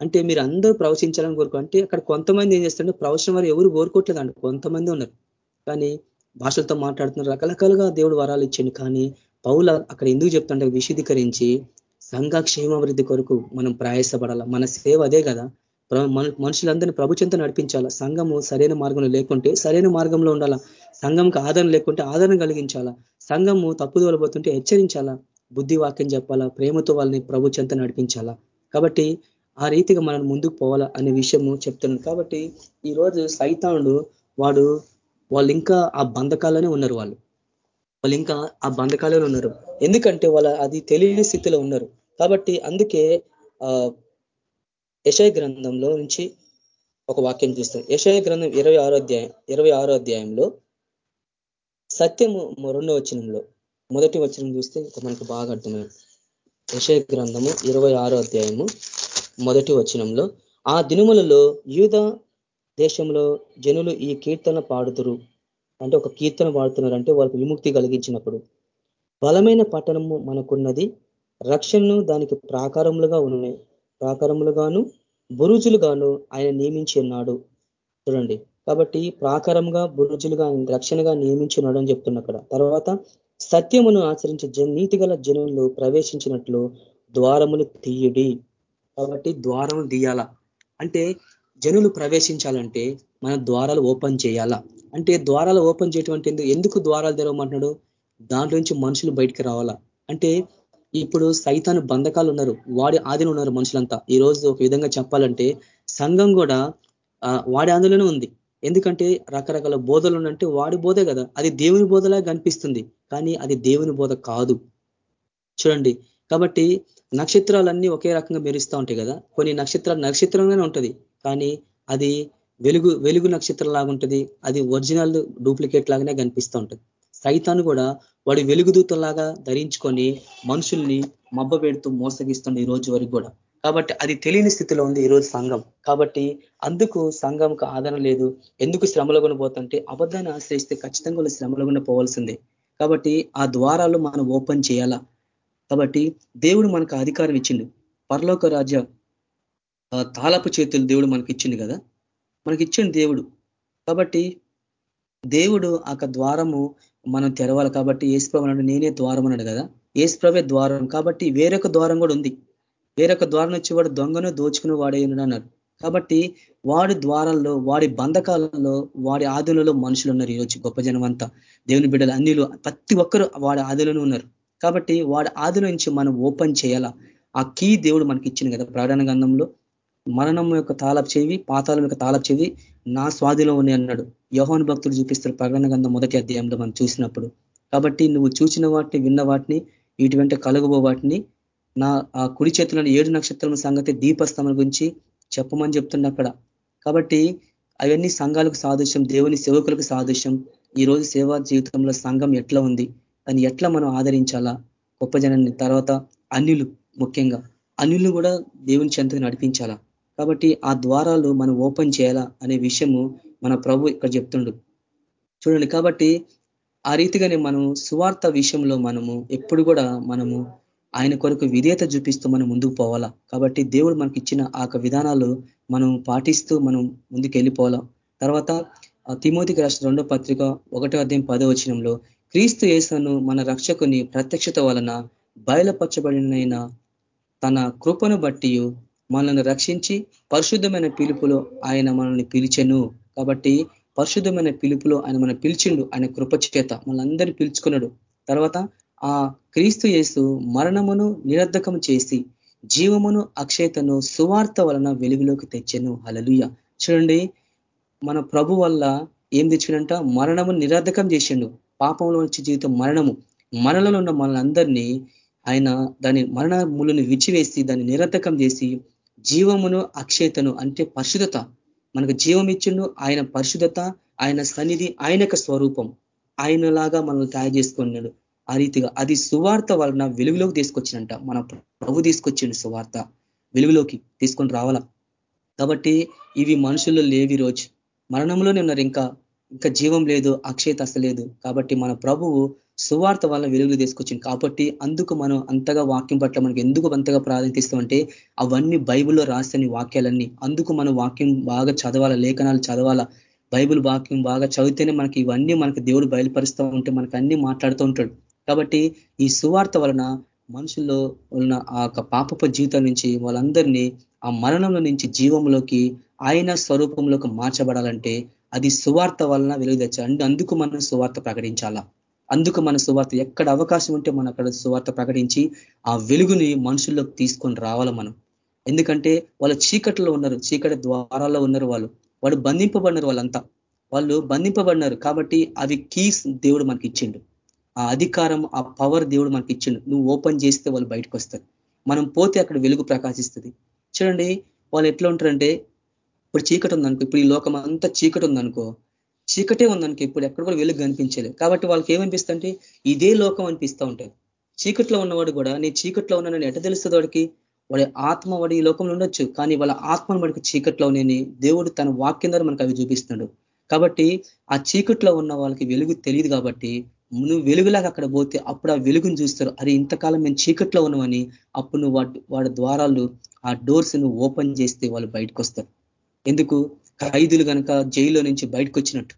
C: అంటే మీరు అందరూ ప్రవచించాలని కోరుకో అంటే అక్కడ కొంతమంది ఏం చేస్తుంటే ప్రవచన వారు ఎవరు కోరుకోవట్లేదు కొంతమంది ఉన్నారు. కానీ భాషలతో మాట్లాడుతున్నారు. రకరకాలుగా దేవుడు వరాలు ఇచ్చిండు. కానీ పౌల అక్కడ ఎందుకు చెప్తుంటే విశదీకరించి సంఘ క్షేమాభివృద్ధి కొరకు మనం ప్రయాసపడాల? మన సేవ అదే కదా. మనుషులందరినీ ప్రభుత్వంతో నడిపించాలా? సంఘము సరైన మార్గంలో లేకుంటే సరైన మార్గంలో ఉండాలా? సంఘంకి ఆదరణ లేకుంటే ఆదరణ కలిగించాలా? సంఘము తప్పుదోలబోతుంటే హెచ్చరించాలా? బుద్ధి వాక్యం చెప్పాలా? ప్రేమతో వాళ్ళని ప్రభు నడిపించాలా? కాబట్టి ఆ రీతిగా మనం ముందుకు పోవాలా అనే విషయము చెప్తున్నాను కాబట్టి ఈరోజు సైతానుడు వాడు వాళ్ళు ఇంకా ఆ బంధకాలనే ఉన్నారు వాళ్ళు. వాళ్ళు ఇంకా ఆ బంధకాలనే ఉన్నారు. ఎందుకంటే వాళ్ళ అది తెలియని స్థితిలో ఉన్నారు. కాబట్టి అందుకే ఆ యశయ గ్రంథంలో నుంచి ఒక వాక్యం చూస్తాం. యశయ గ్రంథం ఇరవై ఆరో అధ్యాయం ఇరవై ఆరో అధ్యాయంలో సత్యము రెండో వచనంలో మొదటి వచనం చూస్తే మనకు బాగా అర్థమైంది. యశయ గ్రంథము ఇరవై అధ్యాయము మొదటి వచనంలో ఆ దినములలో యూద దేశంలో జనులు ఈ కీర్తన పాడుతురు అంటే ఒక కీర్తన పాడుతున్నారు అంటే వాళ్ళకి విముక్తి కలిగించినప్పుడు. బలమైన పట్టణము మనకున్నది రక్షణను దానికి ప్రాకారములుగా ఉన్నాయి ప్రాకారములుగాను బురుజులుగాను ఆయన నియమించి ఉన్నాడు. చూడండి. కాబట్టి ప్రాకారంగా బురుజులుగా రక్షణగా నియమించున్నాడు అని చెప్తున్నక్కడ తర్వాత సత్యమును ఆచరించే నీతి గల జనులు ప్రవేశించినట్లు ద్వారములు తీయుడి. కాబట్టి ద్వారం తీయాల అంటే జనులు ప్రవేశించాలంటే మన ద్వారాలు ఓపెన్ చేయాలా? అంటే ద్వారాలు ఓపెన్ చేయటం ఎందుకు ద్వారాలు తెరవమంటున్నాడు? దాంట్లో నుంచి మనుషులు బయటికి రావాలా? అంటే ఇప్పుడు సైతాను బంధకాలు ఉన్నారు వాడి ఆదిలో ఉన్నారు మనుషులంతా. ఈ రోజు ఒక విధంగా చెప్పాలంటే సంఘం కూడా వాడి ఆదిలోనే ఉంది. ఎందుకంటే రకరకాల బోధలు ఉన్నంటే వాడి బోధే కదా. అది దేవుని బోధలా కనిపిస్తుంది. కానీ అది దేవుని బోధ కాదు. చూడండి. కాబట్టి నక్షత్రాలన్నీ ఒకే రకంగా మెరుస్తూ ఉంటాయి కదా. కొన్ని నక్షత్రాలు నక్షత్రంగానే ఉంటుంది. కానీ అది వెలుగు వెలుగు నక్షత్రం లాగా ఉంటుంది. అది ఒరిజినల్ డూప్లికేట్ లాగానే కనిపిస్తూ ఉంటుంది. సైతాన్ని కూడా వాడు వెలుగుదూతలాగా ధరించుకొని మనుషుల్ని మబ్బ పెడుతూ మోసగిస్తుంది ఈ రోజు వరకు కూడా. కాబట్టి అది తెలియని స్థితిలో ఉంది ఈరోజు సంఘం. కాబట్టి అందుకు సంఘంకు ఆదరణ లేదు. ఎందుకు శ్రమలో కూడా పోతుంటే అబద్ధాన్ని ఆశ్రయిస్తే ఖచ్చితంగా శ్రమలో కూడా పోవాల్సిందే. కాబట్టి ఆ ద్వారాలు మనం ఓపెన్ చేయాలా? కాబట్టి దేవుడు మనకు అధికారం ఇచ్చిండు. పరలోక రాజ్య తాళపు చేతులు దేవుడు మనకి ఇచ్చిండు కదా? మనకి ఇచ్చిండు దేవుడు. కాబట్టి దేవుడు ఆ ద్వారము మనం తెరవాలి కాబట్టి ఏసుప్రభు అన్నాడు నేనే ద్వారం అన్నాడు కదా? ఏసుప్రభే ద్వారం. కాబట్టి వేరొక ద్వారం కూడా ఉంది. వేరొక ద్వారం వచ్చి వాడు దొంగను దోచుకుని వాడే అన్నారు. కాబట్టి వాడి ద్వారాల్లో వాడి బంధకాలలో వాడి ఆదులలో మనుషులు ఉన్నారు ఈరోజు గొప్ప జనం అంతా. దేవుని బిడ్డలు అన్నిలు ప్రతి ఒక్కరు వాడి ఆదులను ఉన్నారు. కాబట్టి వాడి ఆది నుంచి మనం ఓపెన్ చేయాలా? ఆ కీ దేవుడు మనకి ఇచ్చింది కదా ప్రకటన గంధంలో మరణం యొక్క తాళపు చెవి పాతాళం యొక్క తాళపు చెవి నా స్వాధిలో ఉన్నాయి అన్నాడు. యోహోన్ భక్తులు చూపిస్తారు ప్రకటన గంధం మొదటి అధ్యాయంలో మనం చూసినప్పుడు. కాబట్టి నువ్వు చూసిన వాటిని విన్న వాటిని వీటి వెంట కలుగుబో వాటిని నా ఆ కుడి చేతులను ఏడు నక్షత్రం సంగతి దీపస్తంభం గురించి చెప్పమని చెప్తున్నా అక్కడ. కాబట్టి అవన్నీ సంఘాలకు సాదృశ్యం దేవుని సేవకులకు సాదృశ్యం. ఈ రోజు సేవా జీవితంలో సంఘం ఎట్లా ఉంది? దాన్ని ఎట్లా మనం ఆదరించాలా? గొప్ప జనాన్ని తర్వాత అన్యులు ముఖ్యంగా. అన్యులు కూడా దేవుని చెంతకు నడిపించాలా? కాబట్టి ఆ ద్వారాలు మనం ఓపెన్ చేయాలా అనే విషయము మన ప్రభు ఇక్కడ చెప్తుండు. చూడండి కాబట్టి ఆ రీతిగానే మనం సువార్త విషయంలో మనము ఎప్పుడు కూడా మనము ఆయన కొరకు విధేయత చూపిస్తూ మనం ముందుకు పోవాలా? కాబట్టి దేవుడు మనకి ఇచ్చిన ఆ విధానాలు మనం పాటిస్తూ మనం ముందుకు వెళ్ళిపోవాలా? తర్వాత తిమోతికి రాష్ట్ర రెండో పత్రిక ఒకటో అధ్యాయం పదో వచనంలో క్రీస్తు యేసను మన రక్షకుని ప్రత్యక్షత వలన బయలుపరచబడినైన తన కృపను బట్టి మనల్ని రక్షించి పరిశుద్ధమైన పిలుపులో ఆయన మనల్ని పిలిచెను. కాబట్టి పరిశుద్ధమైన పిలుపులో ఆయన మనం పిలిచిండు ఆయన కృపచేత మనందరినీ పిలుచుకున్నాడు. తర్వాత ఆ క్రీస్తు యేసు మరణమును నిరర్ధకం చేసి జీవమును అక్షయతను సువార్త వలన వెలుగులోకి తెచ్చెను. హలలుయ చూడండి మన ప్రభు వల్ల ఏం తెచ్చిండంట? మరణము నిరర్ధకం చేసిండు. పాపంలో నుంచి జీవితం మరణము. మరణలో ఉన్న మనందరినీ ఆయన దాని మరణములను విచ్చివేసి దాన్ని నిరతకం చేసి జీవమును అక్షయతను అంటే పరిశుధత మనకు జీవం ఇచ్చిండు ఆయన పరిశుధత ఆయన సన్నిధి ఆయన స్వరూపం. ఆయనలాగా మనల్ని తయారు చేసుకున్నాడు. ఆ రీతిగా అది సువార్త వలన వెలుగులోకి తీసుకొచ్చినంట మన ప్రభు తీసుకొచ్చిండు సువార్త. వెలుగులోకి తీసుకొని రావాల? కాబట్టి ఇవి మనుషుల్లో లేవి రోజు మరణంలోనే ఉన్నారు ఇంకా. ఇంకా జీవం లేదు అక్షయత లేదు. కాబట్టి మన ప్రభువు సువార్త వల్ల వెలుగులు తీసుకొచ్చింది కాబట్టి అందుకు మనం అంతగా వాక్యం పట్ల మనకి ఎందుకు అంతగా ప్రాధాన్యత అవన్నీ బైబిల్లో రాసిన వాక్యాలన్నీ. అందుకు మనం వాక్యం బాగా చదవాలా లేఖనాలు చదవాలా? బైబిల్ వాక్యం బాగా చదివితేనే మనకి ఇవన్నీ మనకి దేవుడు బయలుపరుస్తూ ఉంటే మనకు అన్ని మాట్లాడుతూ ఉంటాడు. కాబట్టి ఈ సువార్త వలన మనుషుల్లో ఉన్న ఆ పాపపు జీవితం నుంచి వాళ్ళందరినీ ఆ మరణంలో నుంచి జీవంలోకి ఆయన స్వరూపంలోకి మార్చబడాలంటే అది సువార్త వలన వెలుగు తెచ్చాలి అందుకు మనం సువార్త ప్రకటించాలా? అందుకు మన సువార్త ఎక్కడ అవకాశం ఉంటే మనం అక్కడ సువార్త ప్రకటించి ఆ వెలుగుని మనుషుల్లోకి తీసుకొని రావాలి మనం? ఎందుకంటే వాళ్ళు చీకట్లో ఉన్నారు చీకటి ద్వారాల్లో ఉన్నారు వాళ్ళు. వాళ్ళు బంధింపబడినారు వాళ్ళంతా. వాళ్ళు బంధింపబడినారు కాబట్టి అవి కీస్ దేవుడు మనకి ఇచ్చిండు. ఆ అధికారం ఆ పవర్ దేవుడు మనకి ఇచ్చిండు. నువ్వు ఓపెన్ చేస్తే వాళ్ళు బయటకు వస్తారు. మనం పోతే అక్కడ వెలుగు ప్రకాశిస్తుంది. చూడండి వాళ్ళు ఎట్లా ఉంటారంటే ఇప్పుడు చీకటి ఉందనుకో ఇప్పుడు ఈ లోకం అంతా చీకటి ఉందనుకో చీకటే ఉందనుకో ఇప్పుడు ఎక్కడ కూడా వెలుగు కనిపించలేదు. కాబట్టి వాళ్ళకి ఏమనిపిస్తుంటే ఇదే లోకం అనిపిస్తూ ఉంటుంది. చీకట్లో ఉన్నవాడు కూడా నీ చీకట్లో ఉన్నానని ఎట తెలుస్తుంది వాడికి? వాడి ఆత్మ వాడి ఈ లోకంలో ఉండొచ్చు కానీ వాళ్ళ ఆత్మను వాడికి చీకట్లో నేను దేవుడు తన వాక్యం ద్వారా మనకు అవి చూపిస్తున్నాడు. కాబట్టి ఆ చీకట్లో ఉన్న వాళ్ళకి వెలుగు తెలియదు కాబట్టి నువ్వు వెలుగులాగా అక్కడ పోతే అప్పుడు ఆ వెలుగును చూస్తారు. అరే ఇంతకాలం మేము చీకట్లో ఉన్నామని అప్పుడు నువ్వు వాడి ద్వారాలు ఆ డోర్స్ నువ్వు ఓపెన్ చేస్తే వాళ్ళు బయటకు వస్తారు. ఎందుకు? ఖైదీలు కనుక జైల్లో నుంచి బయటకు వచ్చినట్టు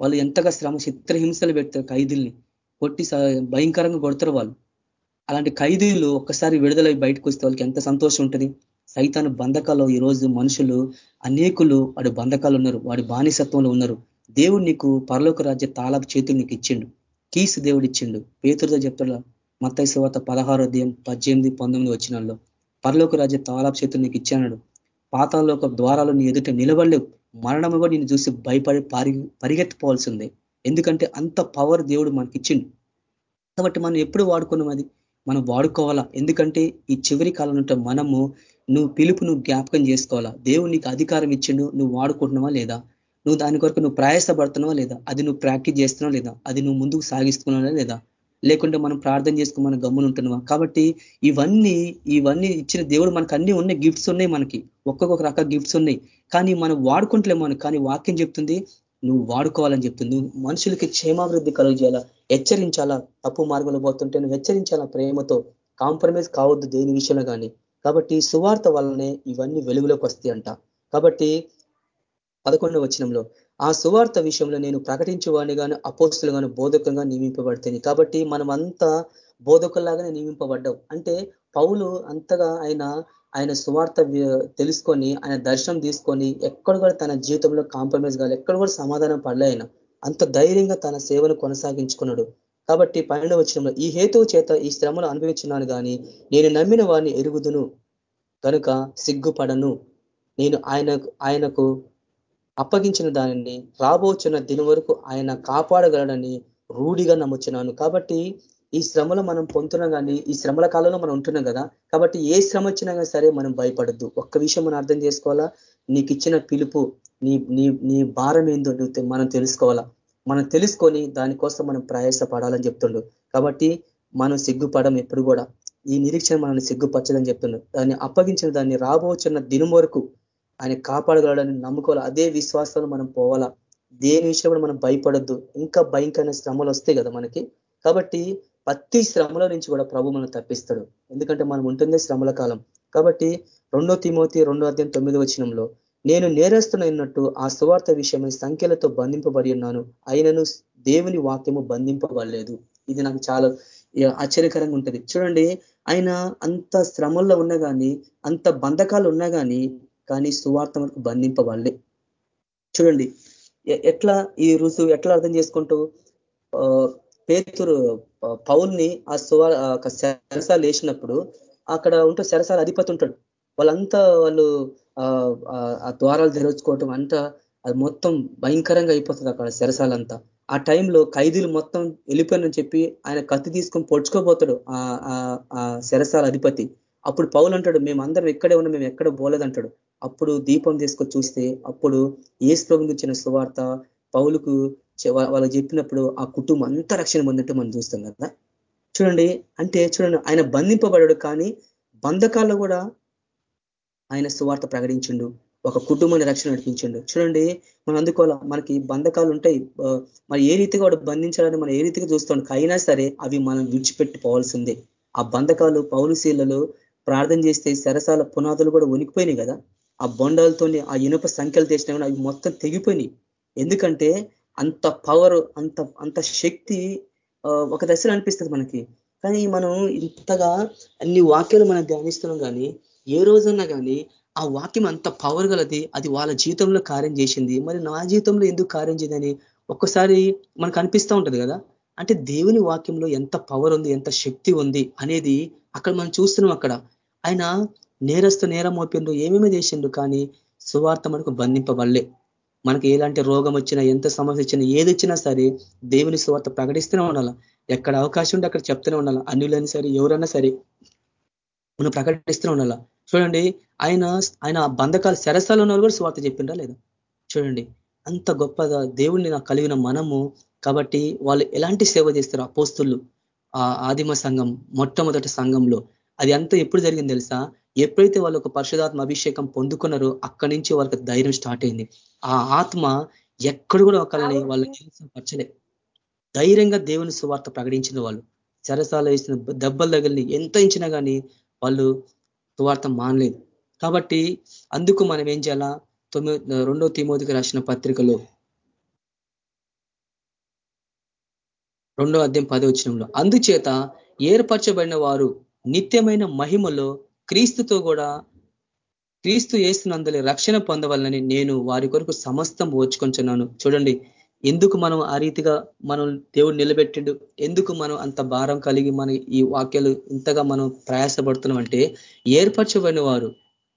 C: వాళ్ళు ఎంతగా శ్రమ చిత్రహింసలు పెడతారు ఖైదీల్ని. కొట్టి భయంకరంగా కొడతారు వాళ్ళు. అలాంటి ఖైదీలు ఒక్కసారి విడుదలై బయటకు వస్తే వాళ్ళకి ఎంత సంతోషం ఉంటుంది? సైతాను బంధకాల్లో ఈరోజు మనుషులు అనేకులు వాడి బంధకాలు ఉన్నారు. వాడి బానిసత్వంలో ఉన్నారు. దేవుడు నీకు పరలోక రాజ్య తాళపు చేతులు నీకు ఇచ్చిండు. కీస్ దేవుడు ఇచ్చిండు. పేతురుతో చెప్తాడు మత్తైసు వార్త పదహారో అధ్యాయం పద్దెనిమిది పంతొమ్మిది వచ్చినాల్లో పరలోక రాజ్య తాళపు చేతులు నీకు ఇచ్చాడు పాతాలోక ద్వారాలు నీ ఎదుట నిలబడలేవు. మరణము కూడా నేను చూసి భయపడి పరి పరిగెత్తిపోవాల్సిందే ఎందుకంటే అంత పవర్ దేవుడు మనకి ఇచ్చిండు కాబట్టి మనం ఎప్పుడు వాడుకున్నాం అది? మనం వాడుకోవాలా? ఎందుకంటే ఈ చివరి కాలంలో మనము నువ్వు పిలుపు నువ్వు జ్ఞాపకం చేసుకోవాలా? దేవుడు నీకు అధికారం ఇచ్చిండు. నువ్వు వాడుకుంటున్నావా లేదా? నువ్వు దాని కొరకు నువ్వు ప్రయాసపడుతున్నావా లేదా? అది నువ్వు ప్రాక్టీస్ చేస్తున్నావా లేదా? అది నువ్వు ముందుకు సాగిస్తున్నావా లేదా? లేకుంటే మనం ప్రార్థన చేసుకుని మనం గమ్మునుంటున్నావా కాబట్టి ఇవన్నీ ఇవన్నీ ఇచ్చిన దేవుడు మనకు అన్ని ఉన్నాయి గిఫ్ట్స్ ఉన్నాయి మనకి. ఒక్కొక్క రకాల గిఫ్ట్స్ ఉన్నాయి. కానీ మనం వాడుకుంటలేము కానీ వాక్యం చెప్తుంది నువ్వు వాడుకోవాలని చెప్తుంది. నువ్వు మనుషులకి క్షేమాభివృద్ధి కలుగజేయాలా? హెచ్చరించాలా? తప్పు మార్గంలో పోతుంటే నువ్వు హెచ్చరించాలా ప్రేమతో? కాంప్రమైజ్ కావద్దు దేని విషయంలో కానీ. కాబట్టి సువార్త వల్లనే ఇవన్నీ వెలుగులోకి వస్తాయి అంట కాబట్టి పదకొండవ వచనంలో ఆ సువార్త విషయంలో నేను ప్రకటించేవాడిని కానీ అపోస్తులు గాను బోధకంగా నియమింపబడితేని. కాబట్టి మనం అంతా బోధకుల్లాగానే నియమింపబడ్డావు అంటే పౌలు అంతగా ఆయన ఆయన సువార్త తెలుసుకొని ఆయన దర్శనం తీసుకొని ఎక్కడ కూడా తన జీవితంలో కాంప్రమైజ్ కాదు ఎక్కడ కూడా సమాధానం పడలే ఆయన. అంత ధైర్యంగా తన సేవను కొనసాగించుకున్నాడు. కాబట్టి పన్నెండు వచ్చినంలో ఈ హేతువు చేత ఈ శ్రమను అనుభవించున్నాను కానీ నేను నమ్మిన వారిని ఎరుగుదును కనుక సిగ్గుపడను. నేను ఆయన ఆయనకు అప్పగించిన దానిని రాబోచున్న దిన వరకు ఆయన కాపాడగలడని రూఢిగా నమ్ముచున్నాను. కాబట్టి ఈ శ్రమలో మనం పొందుతున్నాం కానీ ఈ శ్రమల కాలంలో మనం ఉంటున్నాం కదా కాబట్టి ఏ శ్రమ వచ్చినా సరే మనం భయపడద్దు. ఒక్క విషయం మనం అర్థం చేసుకోవాలా? నీకు ఇచ్చిన పిలుపు నీ నీ నీ భారం ఏందో నువ్వు మనం తెలుసుకోవాలా? మనం తెలుసుకొని దానికోసం మనం ప్రయాస పడాలని చెప్తుండు. కాబట్టి మనం సిగ్గుపడం ఎప్పుడు కూడా. ఈ నిరీక్షణ మనల్ని సిగ్గుపరచదని చెప్తున్నాడు దాన్ని అప్పగించిన దాన్ని రాబోచున్న దినం వరకు ఆయన కాపాడగలడని నమ్ముకోవాలి? అదే విశ్వాసంలో మనం పోవాలా? దేని విషయంలో మనం భయపడద్దు. ఇంకా భయంకరమైన శ్రమలు వస్తాయి కదా మనకి. కాబట్టి ప్రతి శ్రమల నుంచి కూడా ప్రభు మనం తప్పిస్తాడు. ఎందుకంటే మనం ఉంటుందే శ్రమల కాలం. కాబట్టి రెండో తిమోతి రెండో అధ్యాయం తొమ్మిది వచ్చినంలో నేను నేరస్తున్నట్టు ఆ సువార్త విషయమై సంఖ్యలతో బంధింపబడి ఉన్నాను. అయినను దేవుని వాక్యము బంధింపబడలేదు. ఇది నాకు చాలా ఆశ్చర్యకరంగా ఉంటుంది. చూడండి ఆయన అంత శ్రమల్లో ఉన్నా కానీ అంత బంధకాలు ఉన్నా కానీ కానీ సువార్త వరకు బంధింపబడలే. చూడండి ఎట్లా ఈ రుజువు ఎట్లా అర్థం చేసుకుంటూ పేతురు పౌల్ని ఆ సువా శరసాలు వేసినప్పుడు అక్కడ ఉంటే శరసాల అధిపతి ఉంటాడు. వాళ్ళంతా వాళ్ళు ఆ ద్వారాలు తెరచుకోవటం అంతా అది మొత్తం భయంకరంగా అయిపోతుంది అక్కడ సరసాలంతా ఆ టైంలో ఖైదీలు మొత్తం వెళ్ళిపోయినని చెప్పి ఆయన కత్తి తీసుకొని పొడుచుకోబోతాడు ఆ శరసాల అధిపతి. అప్పుడు పౌలు అంటాడు మేమందరం ఎక్కడే ఉన్నా మేము ఎక్కడ పోలేదంటాడు. అప్పుడు దీపం తీసుకొని చూస్తే అప్పుడు ఏసు ప్రభు ఇచ్చిన సువార్త పౌలుకు వాళ్ళు చెప్పినప్పుడు ఆ కుటుంబం అంతా రక్షణ పొందినట్టు మనం చూస్తాం కదా. చూడండి అంటే చూడండి ఆయన బంధింపబడాడు కానీ బంధకాల్లో కూడా ఆయన సువార్త ప్రకటించిండు. ఒక కుటుంబాన్ని రక్షణ నడిపించిండు. చూడండి మనం అందుకోవాలా మనకి బంధకాలు ఉంటాయి. మరి ఏ రీతిగా వాడు బంధించాలని మనం ఏ రీతిగా చూస్తాం? అయినా సరే అవి మనం విడిచిపెట్టి పోవాల్సిందే ఆ బంధకాలు పౌరుశీలలో ప్రార్థన చేస్తే సరసాల పునాదులు కూడా ఉనికిపోయినాయి కదా. ఆ బొండాలతో ఆ ఇనుప సంఖ్యలు తెచ్చినా అవి మొత్తం తెగిపోయినాయి. ఎందుకంటే అంత పవర్ అంత అంత శక్తి ఒక దశలో అనిపిస్తుంది మనకి. కానీ మనం ఇంతగా అన్ని వాక్యాలు మనం ధ్యానిస్తున్నాం కానీ ఏ రోజన్నా కానీ ఆ వాక్యం అంత పవర్ గలది అది వాళ్ళ జీవితంలో కార్యం చేసింది. మరి నా జీవితంలో ఎందుకు కార్యం చేయదని ఒక్కసారి మనకు అనిపిస్తూ ఉంటుంది కదా. అంటే దేవుని వాక్యంలో ఎంత పవర్ ఉంది ఎంత శక్తి ఉంది అనేది అక్కడ మనం చూస్తున్నాం అక్కడ. ఆయన నేరస్తు నేరం మోపిండు ఏమేమి చేసిండు కానీ సువార్త మనకు బంధింపబడలే. మనకి ఎలాంటి రోగం వచ్చినా ఎంత సమస్య వచ్చినా ఏది వచ్చినా సరే దేవుని సువార్త ప్రకటిస్తూనే ఉండాలా. ఎక్కడ అవకాశం ఉంటే అక్కడ చెప్తూనే ఉండాలా. అన్యులైనా సరే ఎవరైనా సరే మనం ప్రకటిస్తూనే ఉండాలా. చూడండి ఆయన ఆయన బంధకాలు శరసాలు ఉన్నారు కూడా స్వార్థ చెప్పిండ్రా లేదా? చూడండి అంత గొప్పగా దేవుణ్ణి నాకు కలిగిన మనము కాబట్టి వాళ్ళు ఎలాంటి సేవ చేస్తారు అపోస్తులు? ఆ ఆదిమ సంఘం మొట్టమొదటి సంఘంలో. అది అంతా ఎప్పుడు జరిగింది తెలుసా? ఎప్పుడైతే వాళ్ళు ఒక పరిశుధాత్మ అభిషేకం పొందుకున్నారో అక్కడి నుంచి వాళ్ళకి ధైర్యం స్టార్ట్ అయింది. ఆ ఆత్మ ఎక్కడ కూడా ఒకళ్ళని వాళ్ళ పరచలే. ధైర్యంగా దేవుని సువార్త ప్రకటించిన వాళ్ళు చెరసాల వేసిన దెబ్బలు తగిలిని ఎంత ఇచ్చినా కానీ వాళ్ళు సువార్త మానలేదు. కాబట్టి అందుకు మనం ఏం చేయాలా? తొమ్మిది రెండో తిమోదికి రాసిన పత్రికలో రెండో అధ్యాయం పది వచ్చినంలో అందుచేత ఏర్పరచబడిన వారు నిత్యమైన మహిమలో క్రీస్తుతో కూడా క్రీస్తు వేస్తున్నందులే రక్షణ పొందవాలని నేను వారి కొరకు సమస్తం ఓచుకొంచున్నాను. చూడండి ఎందుకు మనం ఆ రీతిగా మనం దేవుడు నిలబెట్టిండు? ఎందుకు మనం అంత భారం కలిగి మన ఈ వాక్యాలు ఇంతగా మనం ప్రయాసపడుతున్నాం అంటే ఏర్పరచబడిన వారు.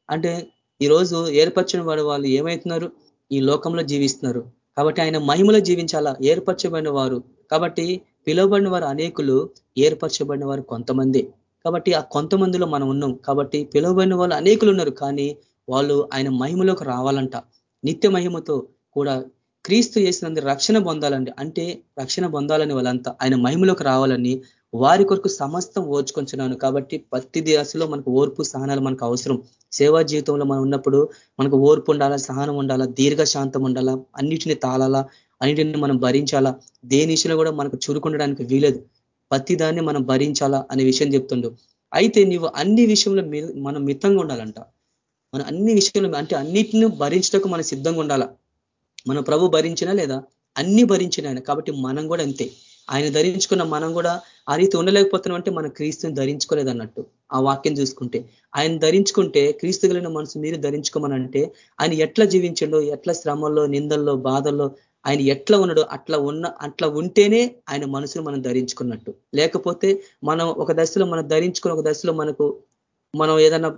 C: అంటే ఈరోజు ఏర్పరచిన వారు వాళ్ళు ఏమవుతున్నారు ఈ లోకంలో జీవిస్తున్నారు. కాబట్టి ఆయన మహిమలో జీవించాలా? ఏర్పరచబడిన వారు. కాబట్టి పిలువబడిన వారు అనేకులు ఏర్పరచబడిన వారు కొంతమంది. కాబట్టి ఆ కొంతమందిలో మనం ఉన్నాం. కాబట్టి పిలువబడిన వాళ్ళు అనేకులు ఉన్నారు. కానీ వాళ్ళు ఆయన మహిమలోకి రావాలంట. నిత్య మహిమతో కూడా క్రీస్తు చేసినందుకు రక్షణ పొందాలండి. అంటే రక్షణ పొందాలని వాళ్ళంతా ఆయన మహిమలోకి రావాలని వారి కొరకు సమస్తం ఓర్చుకొంచున్నాను. కాబట్టి ప్రతి దిశలో మనకు ఓర్పు సహనాలు మనకు అవసరం. సేవా జీవితంలో మనం ఉన్నప్పుడు మనకు ఓర్పు ఉండాలా సహనం ఉండాలా దీర్ఘ శాంతం ఉండాలా అన్నిటిని తాళాలా అన్నిటిని మనం భరించాలా. దేని కూడా మనకు చురుకుండడానికి వీలేదు. ప్రతి దాన్ని మనం భరించాలా అనే విషయం చెప్తుండు. అయితే నీవు అన్ని విషయంలో మనం మితంగా ఉండాలంట. మన అన్ని విషయంలో అంటే అన్నిటిని భరించటకు మనం సిద్ధంగా ఉండాలా? మన ప్రభు భరించినా లేదా? అన్ని భరించిన ఆయన. కాబట్టి మనం కూడా అంతే. ఆయన ధరించుకున్న మనం కూడా ఆ రీతి ఉండలేకపోతున్నాం అంటే మన క్రీస్తుని ధరించుకోలేదు అన్నట్టు ఆ వాక్యం చూసుకుంటే. ఆయన ధరించుకుంటే క్రీస్తు కలిగిన మనసు మీరు ధరించుకోమనంటే ఆయన ఎట్లా జీవించండో ఎట్లా శ్రమల్లో నిందల్లో బాధల్లో ఆయన ఎట్లా ఉన్నాడో అట్లా ఉన్న అట్లా ఉంటేనే ఆయన మనసును మనం ధరించుకున్నట్టు. లేకపోతే మనం ఒక దశలో మనం ధరించుకుని ఒక దశలో మనకు మనం ఏదైనా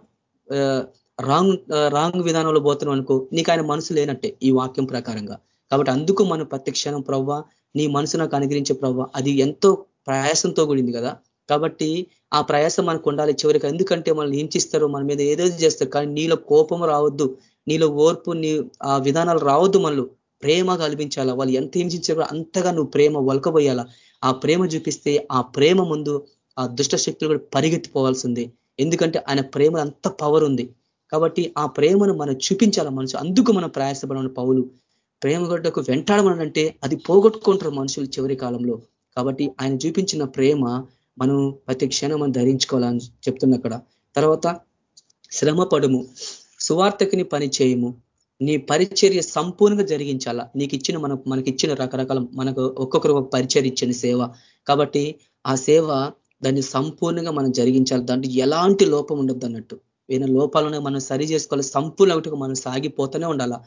C: రాంగ్ రాంగ్ విధానంలో పోతున్నాం అనుకో నీకు ఆయన మనసు లేనట్టే ఈ వాక్యం ప్రకారంగా. కాబట్టి అందుకు మనం ప్రత్యక్షణం ప్రవ్వ నీ మనసు నాకు అనుగ్రహించే ప్రవ్వ. అది ఎంతో ప్రయాసంతో కూడింది కదా. కాబట్టి ఆ ప్రయాసం మనకు ఉండాలి చివరికి. ఎందుకంటే మనల్ని హింసిస్తారు మన మీద ఏదో చేస్తారు. కానీ నీలో కోపం రావద్దు. నీలో ఓర్పు నీ ఆ విధానాలు రావద్దు మనలో. ప్రేమ కల్పించాలా? వాళ్ళు ఎంత హింసించారో అంతగా నువ్వు ప్రేమ వలకబోయాలా? ఆ ప్రేమ చూపిస్తే ఆ ప్రేమ ముందు ఆ దుష్ట శక్తులు కూడా పరిగెత్తిపోవాల్సిందే. ఎందుకంటే ఆయన ప్రేమ అంత పవర్ ఉంది. కాబట్టి ఆ ప్రేమను మనం చూపించాల మనసు అందుకు మనం ప్రయాసపడమని పౌలు ప్రేమ గడ్డకు వెంటాడమనంటే అది పోగొట్టుకుంటారు మనుషులు చివరి కాలంలో. కాబట్టి ఆయన చూపించిన ప్రేమ మనం ప్రతి క్షణం మనం ధరించుకోవాలని చెప్తున్న అక్కడ. తర్వాత శ్రమ పడుము సువార్తకిని పని చేయము. నీ పరిచర్య సంపూర్ణంగా జరిగించాలా? నీకు ఇచ్చిన మన మనకి ఇచ్చిన రకరకాల మనకు ఒక్కొక్కరు ఒక పరిచర్య ఇచ్చిన సేవ. కాబట్టి ఆ సేవ దాన్ని సంపూర్ణంగా మనం జరిగించాలి. దాంట్లో ఎలాంటి లోపం ఉండద్దు అన్నట్టు. ఏదైనా లోపాలను మనం సరి చేసుకోవాలి. సంపూర్ణ మనం సాగిపోతూనే ఉండాలా?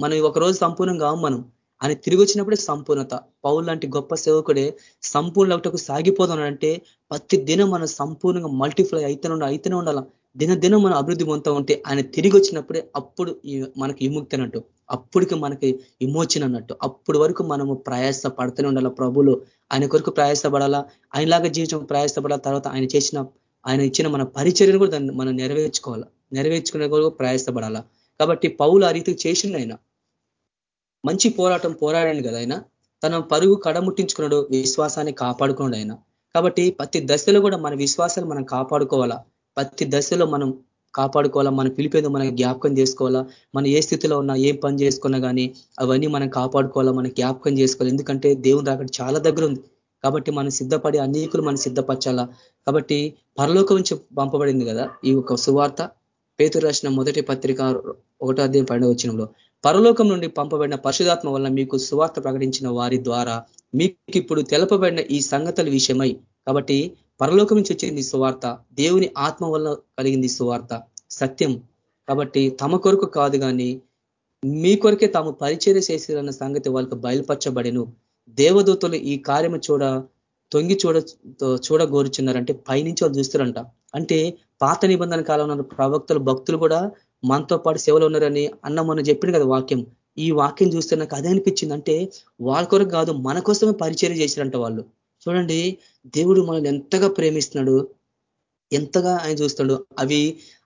C: మనం ఒకరోజు సంపూర్ణంగా మనం. అని తిరిగి వచ్చినప్పుడే సంపూర్ణత. పౌరు లాంటి గొప్ప సేవకుడే సంపూర్ణ ఒకటకు సాగిపోతున్నాడంటే ప్రతి దినం మనం సంపూర్ణంగా మల్టిప్లై అయితేనే అయితేనే ఉండాలా? దినదినం మనం అభివృద్ధి పొందుతూ ఉంటే ఆయన తిరిగి వచ్చినప్పుడే అప్పుడు మనకి విముక్తి అన్నట్టు అప్పటికి మనకి విమోచన అన్నట్టు అప్పటి వరకు మనము ప్రయాస పడుతూనే ఉండాలా ప్రభులు ఆయన కొరకు ప్రయాసపడాలా ఆయనలాగా జీవితం ప్రయాసపడాల తర్వాత ఆయన చేసిన ఆయన ఇచ్చిన మన పరిచర్యను కూడా దాన్ని మనం నెరవేర్చుకోవాలా? నెరవేర్చుకునే కొరకు ప్రయాసపడాలా కాబట్టి పౌలు ఆ రీతికి చేసిండు ఆయన. మంచి పోరాటం పోరాడాడు కదా ఆయన. తన పరుగు కడముట్టించుకున్నాడు విశ్వాసాన్ని కాపాడుకున్నాడు ఆయన. కాబట్టి ప్రతి దశలో కూడా మన విశ్వాసాన్ని మనం కాపాడుకోవాలా? ప్రతి దశలో మనం కాపాడుకోవాలా మనం పిలిపేదో మనం జ్ఞాపకం చేసుకోవాలా మనం ఏ స్థితిలో ఉన్నా ఏం పని చేసుకున్నా కానీ అవన్నీ మనం కాపాడుకోవాలా మనం జ్ఞాపకం చేసుకోవాలి. ఎందుకంటే దేవుని రాకడ చాలా దగ్గర ఉంది కాబట్టి మనం సిద్ధపడి అనేకులు మనం సిద్ధపరచాలా. కాబట్టి పరలోకం నుంచి పంపబడింది కదా ఈ ఒక సువార్త. పేతురు రాసిన మొదటి పత్రిక ఒకటో అధ్యాయం పన్నెండు వచ్చినంలో పరలోకం నుండి పంపబడిన పరిశుధాత్మ వల్ల మీకు సువార్త ప్రకటించిన వారి ద్వారా మీకు ఇప్పుడు తెలపబడిన ఈ సంగతుల విషయమై. కాబట్టి పరలోకం నుంచి వచ్చింది సువార్త దేవుని ఆత్మ వల్ల కలిగింది సువార్త సత్యం. కాబట్టి తమ కొరకు కాదు కానీ మీ కొరకే తాము పరిచయం చేసిరన్న సంగతి వాళ్ళకు బయలుపరచబడిను. దేవదూతలు ఈ కార్యము చూడ తొంగి చూడ చూడగోరుచున్నారంటే పైనుంచి వాళ్ళు చూస్తారంట. అంటే పాత నిబంధన కాలంలో ప్రవక్తలు భక్తులు కూడా మనతో పాటు సేవలు ఉన్నారని అన్న మొన్న చెప్పింది కదా వాక్యం. ఈ వాక్యం చూస్తే నాకు అదే అనిపించింది. అంటే వాళ్ళ కొరకు కాదు మన కోసమే పరిచయం చేశారంట వాళ్ళు. చూడండి దేవుడు మనల్ని ఎంతగా ప్రేమిస్తున్నాడు ఎంతగా ఆయన చూస్తాడు అవి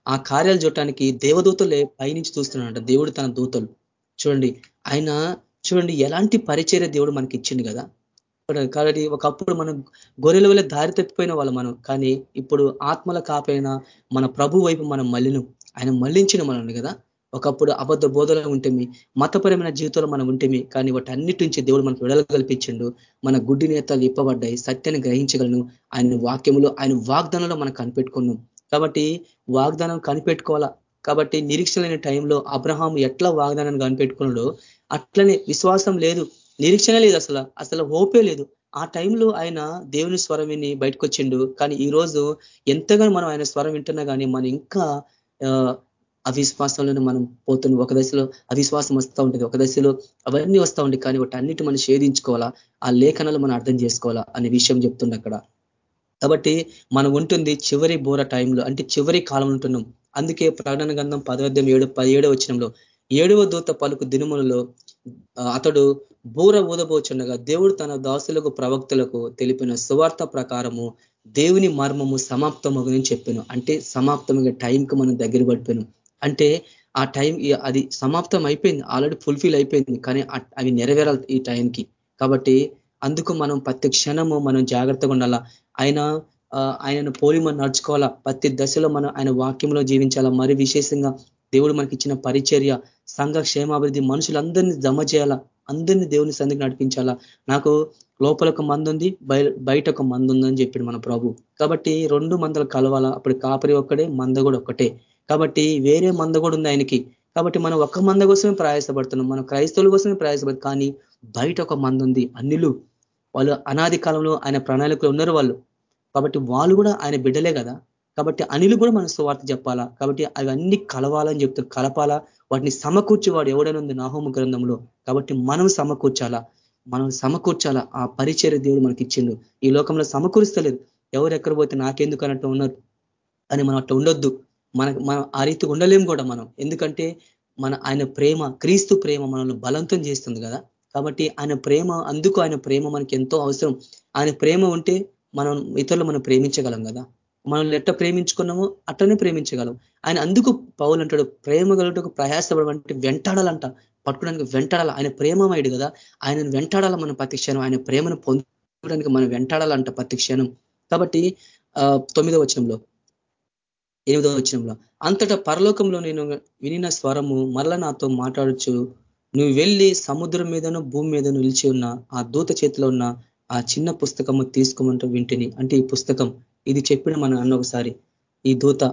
C: ఆ కార్యాలు చూడటానికి దేవదూతలే పైనుంచి చూస్తున్నాడంట దేవుడు తన దూతలు. చూడండి ఆయన చూడండి ఎలాంటి పరిచర్య దేవుడు మనకి ఇచ్చింది కదా. కాబట్టి ఒకప్పుడు మనం గొర్రెల వల్ల దారి తప్పిపోయిన వాళ్ళు మనం కానీ ఇప్పుడు ఆత్మల కాపైన మన ప్రభు వైపు మనం మళ్ళిను ఆయన మళ్ళించిన మనల్ని కదా. ఒకప్పుడు అబద్ధ బోధలో ఉంటేమి మతపరమైన జీవితంలో మనం ఉంటేమి కానీ వాటి అన్నిటి నుంచి దేవుడు మనకు విడల కల్పించిండు. మన గుడ్డి నేతలు ఇప్పబడ్డాయి సత్యాన్ని గ్రహించగలను. ఆయన వాక్యములు ఆయన వాగ్దానంలో మనం కనిపెట్టుకున్నాం. కాబట్టి వాగ్దానం కనిపెట్టుకోవాలా? కాబట్టి నిరీక్షణ లేని టైంలో అబ్రహాం ఎట్లా వాగ్దానాన్ని కనిపెట్టుకున్నాడో అట్లనే విశ్వాసం లేదు. నిరీక్షణ లేదు అసలు అసలు హోపే లేదు. ఆ టైంలో ఆయన దేవుని స్వరం విని బయటకు వచ్చిండు కానీ ఈ రోజు ఎంతగానో మనం ఆయన స్వరం వింటున్నా కానీ మనం ఇంకా అవిశ్వాసంలో మనం పోతున్నాం. ఒక దశలో అవిశ్వాసం వస్తూ ఉంటుంది. ఒక దశలో అవన్నీ వస్తూ ఉంటాయి. కానీ వాటి అన్నిటి మనం షేధించుకోవాలా ఆ లేఖనాలు మనం అర్థం చేసుకోవాలా? అనే విషయం చెప్తుంది అక్కడ. కాబట్టి మనం ఉంటుంది చివరి బోర టైంలో అంటే చివరి కాలం ఉంటున్నాం. అందుకే ప్రకటన గంధం పదవద్యం ఏడు పదిహేడవ వచ్చినంలో ఏడవ దూత పలుకు దినములలో అతడు బూర ఊదబోచుండగా దేవుడు తన దాసులకు ప్రవక్తలకు తెలిపిన సువార్త ప్రకారము దేవుని మర్మము సమాప్తమగునని చెప్పాను. అంటే సమాప్తమైన టైంకి మనం దగ్గర పడిపోయాను. అంటే ఆ టైం అది సమాప్తం అయిపోయింది ఆల్రెడీ ఫుల్ఫిల్ అయిపోయింది కానీ అవి నెరవేరాలి ఈ టైంకి. కాబట్టి అందుకు మనం ప్రతి క్షణము మనం జాగ్రత్తగా ఉండాలా. ఆయన ఆయనను పోలి మనం నడుచుకోవాలా. ప్రతి దశలో మనం ఆయన వాక్యంలో జీవించాలా. మరి విశేషంగా దేవుడు మనకి ఇచ్చిన పరిచర్య సంఘ క్షేమాభివృద్ధి మనుషులందరినీ జమ చేయాలా. అందరినీ దేవుని సందికి నడిపించాలా. నాకు లోపల ఒక మంది ఉంది బయట ఒక మంది ఉందని చెప్పాడు మన ప్రభు. కాబట్టి రెండు మందలు కలవాలా. అప్పుడు కాపరి ఒక్కడే మంద కూడా ఒక్కటే. కాబట్టి వేరే మంద కూడా ఉంది ఆయనకి. కాబట్టి మనం ఒక్క మంద కోసమే ప్రయాసపడుతున్నాం. మనం క్రైస్తవుల కోసమే ప్రయాసపడు కానీ బయట ఒక మంద ఉంది. అన్నిలు. వాళ్ళు అనాది కాలంలో ఆయన ప్రణాళికలు ఉన్నారు వాళ్ళు. కాబట్టి వాళ్ళు కూడా ఆయన బిడ్డలే కదా. కాబట్టి అనిలు కూడా మన సువార్త చెప్పాలా? కాబట్టి అవన్నీ కలవాలని చెప్తారు. కలపాలా? వాటిని సమకూర్చేవాడు ఎవడైనా ఉంది? నాహోమ గ్రంథంలో. కాబట్టి మనం సమకూర్చాలా? మనం సమకూర్చాలా? ఆ పరిచయ దేవుడు మనకి ఇచ్చిండు. ఈ లోకంలో సమకూరుస్తలేదు. ఎవరు ఎక్కడ పోతే నాకెందుకు అన్నట్టు ఉన్నారు. అని మనం అట్లా ఉండొద్దు. మనకు మనం ఆ రీతి ఉండలేం కూడా మనం. ఎందుకంటే మన ఆయన ప్రేమ క్రీస్తు ప్రేమ మనల్ని బలంతం చేస్తుంది కదా. కాబట్టి ఆయన ప్రేమ అందుకు ఆయన ప్రేమ మనకి ఎంతో అవసరం. ఆయన ప్రేమ ఉంటే మనం ఇతరులు మనం ప్రేమించగలం కదా. మనల్ని ఎట్ట ప్రేమించుకున్నామో అట్టనే ప్రేమించగలం. ఆయన అందుకు పౌలు అంటాడు ప్రేమ గలటకు ప్రయాసపడమంటే వెంటాడాలంట. పట్టుకోవడానికి వెంటాడాల. ఆయన ప్రేమమైడు కదా. ఆయనను వెంటాడాల మనం ప్రతి క్షణం. ఆయన ప్రేమను పొందడానికి మనం వెంటాడాలంట ప్రతి క్షణం. కాబట్టి తొమ్మిదో వచనంలో ఎనిమిదో వచ్చినంలో అంతటా పరలోకంలో నేను వినిన స్వరము మరల నాతో మాట్లాడచ్చు నువ్వు వెళ్ళి సముద్రం మీదను భూమి మీద నిలిచి ఉన్న ఆ దూత చేతిలో ఉన్న ఆ చిన్న పుస్తకము తీసుకోమంటూ వింటిని. అంటే ఈ పుస్తకం ఇది చెప్పిన మన అన్న ఒకసారి ఈ దూత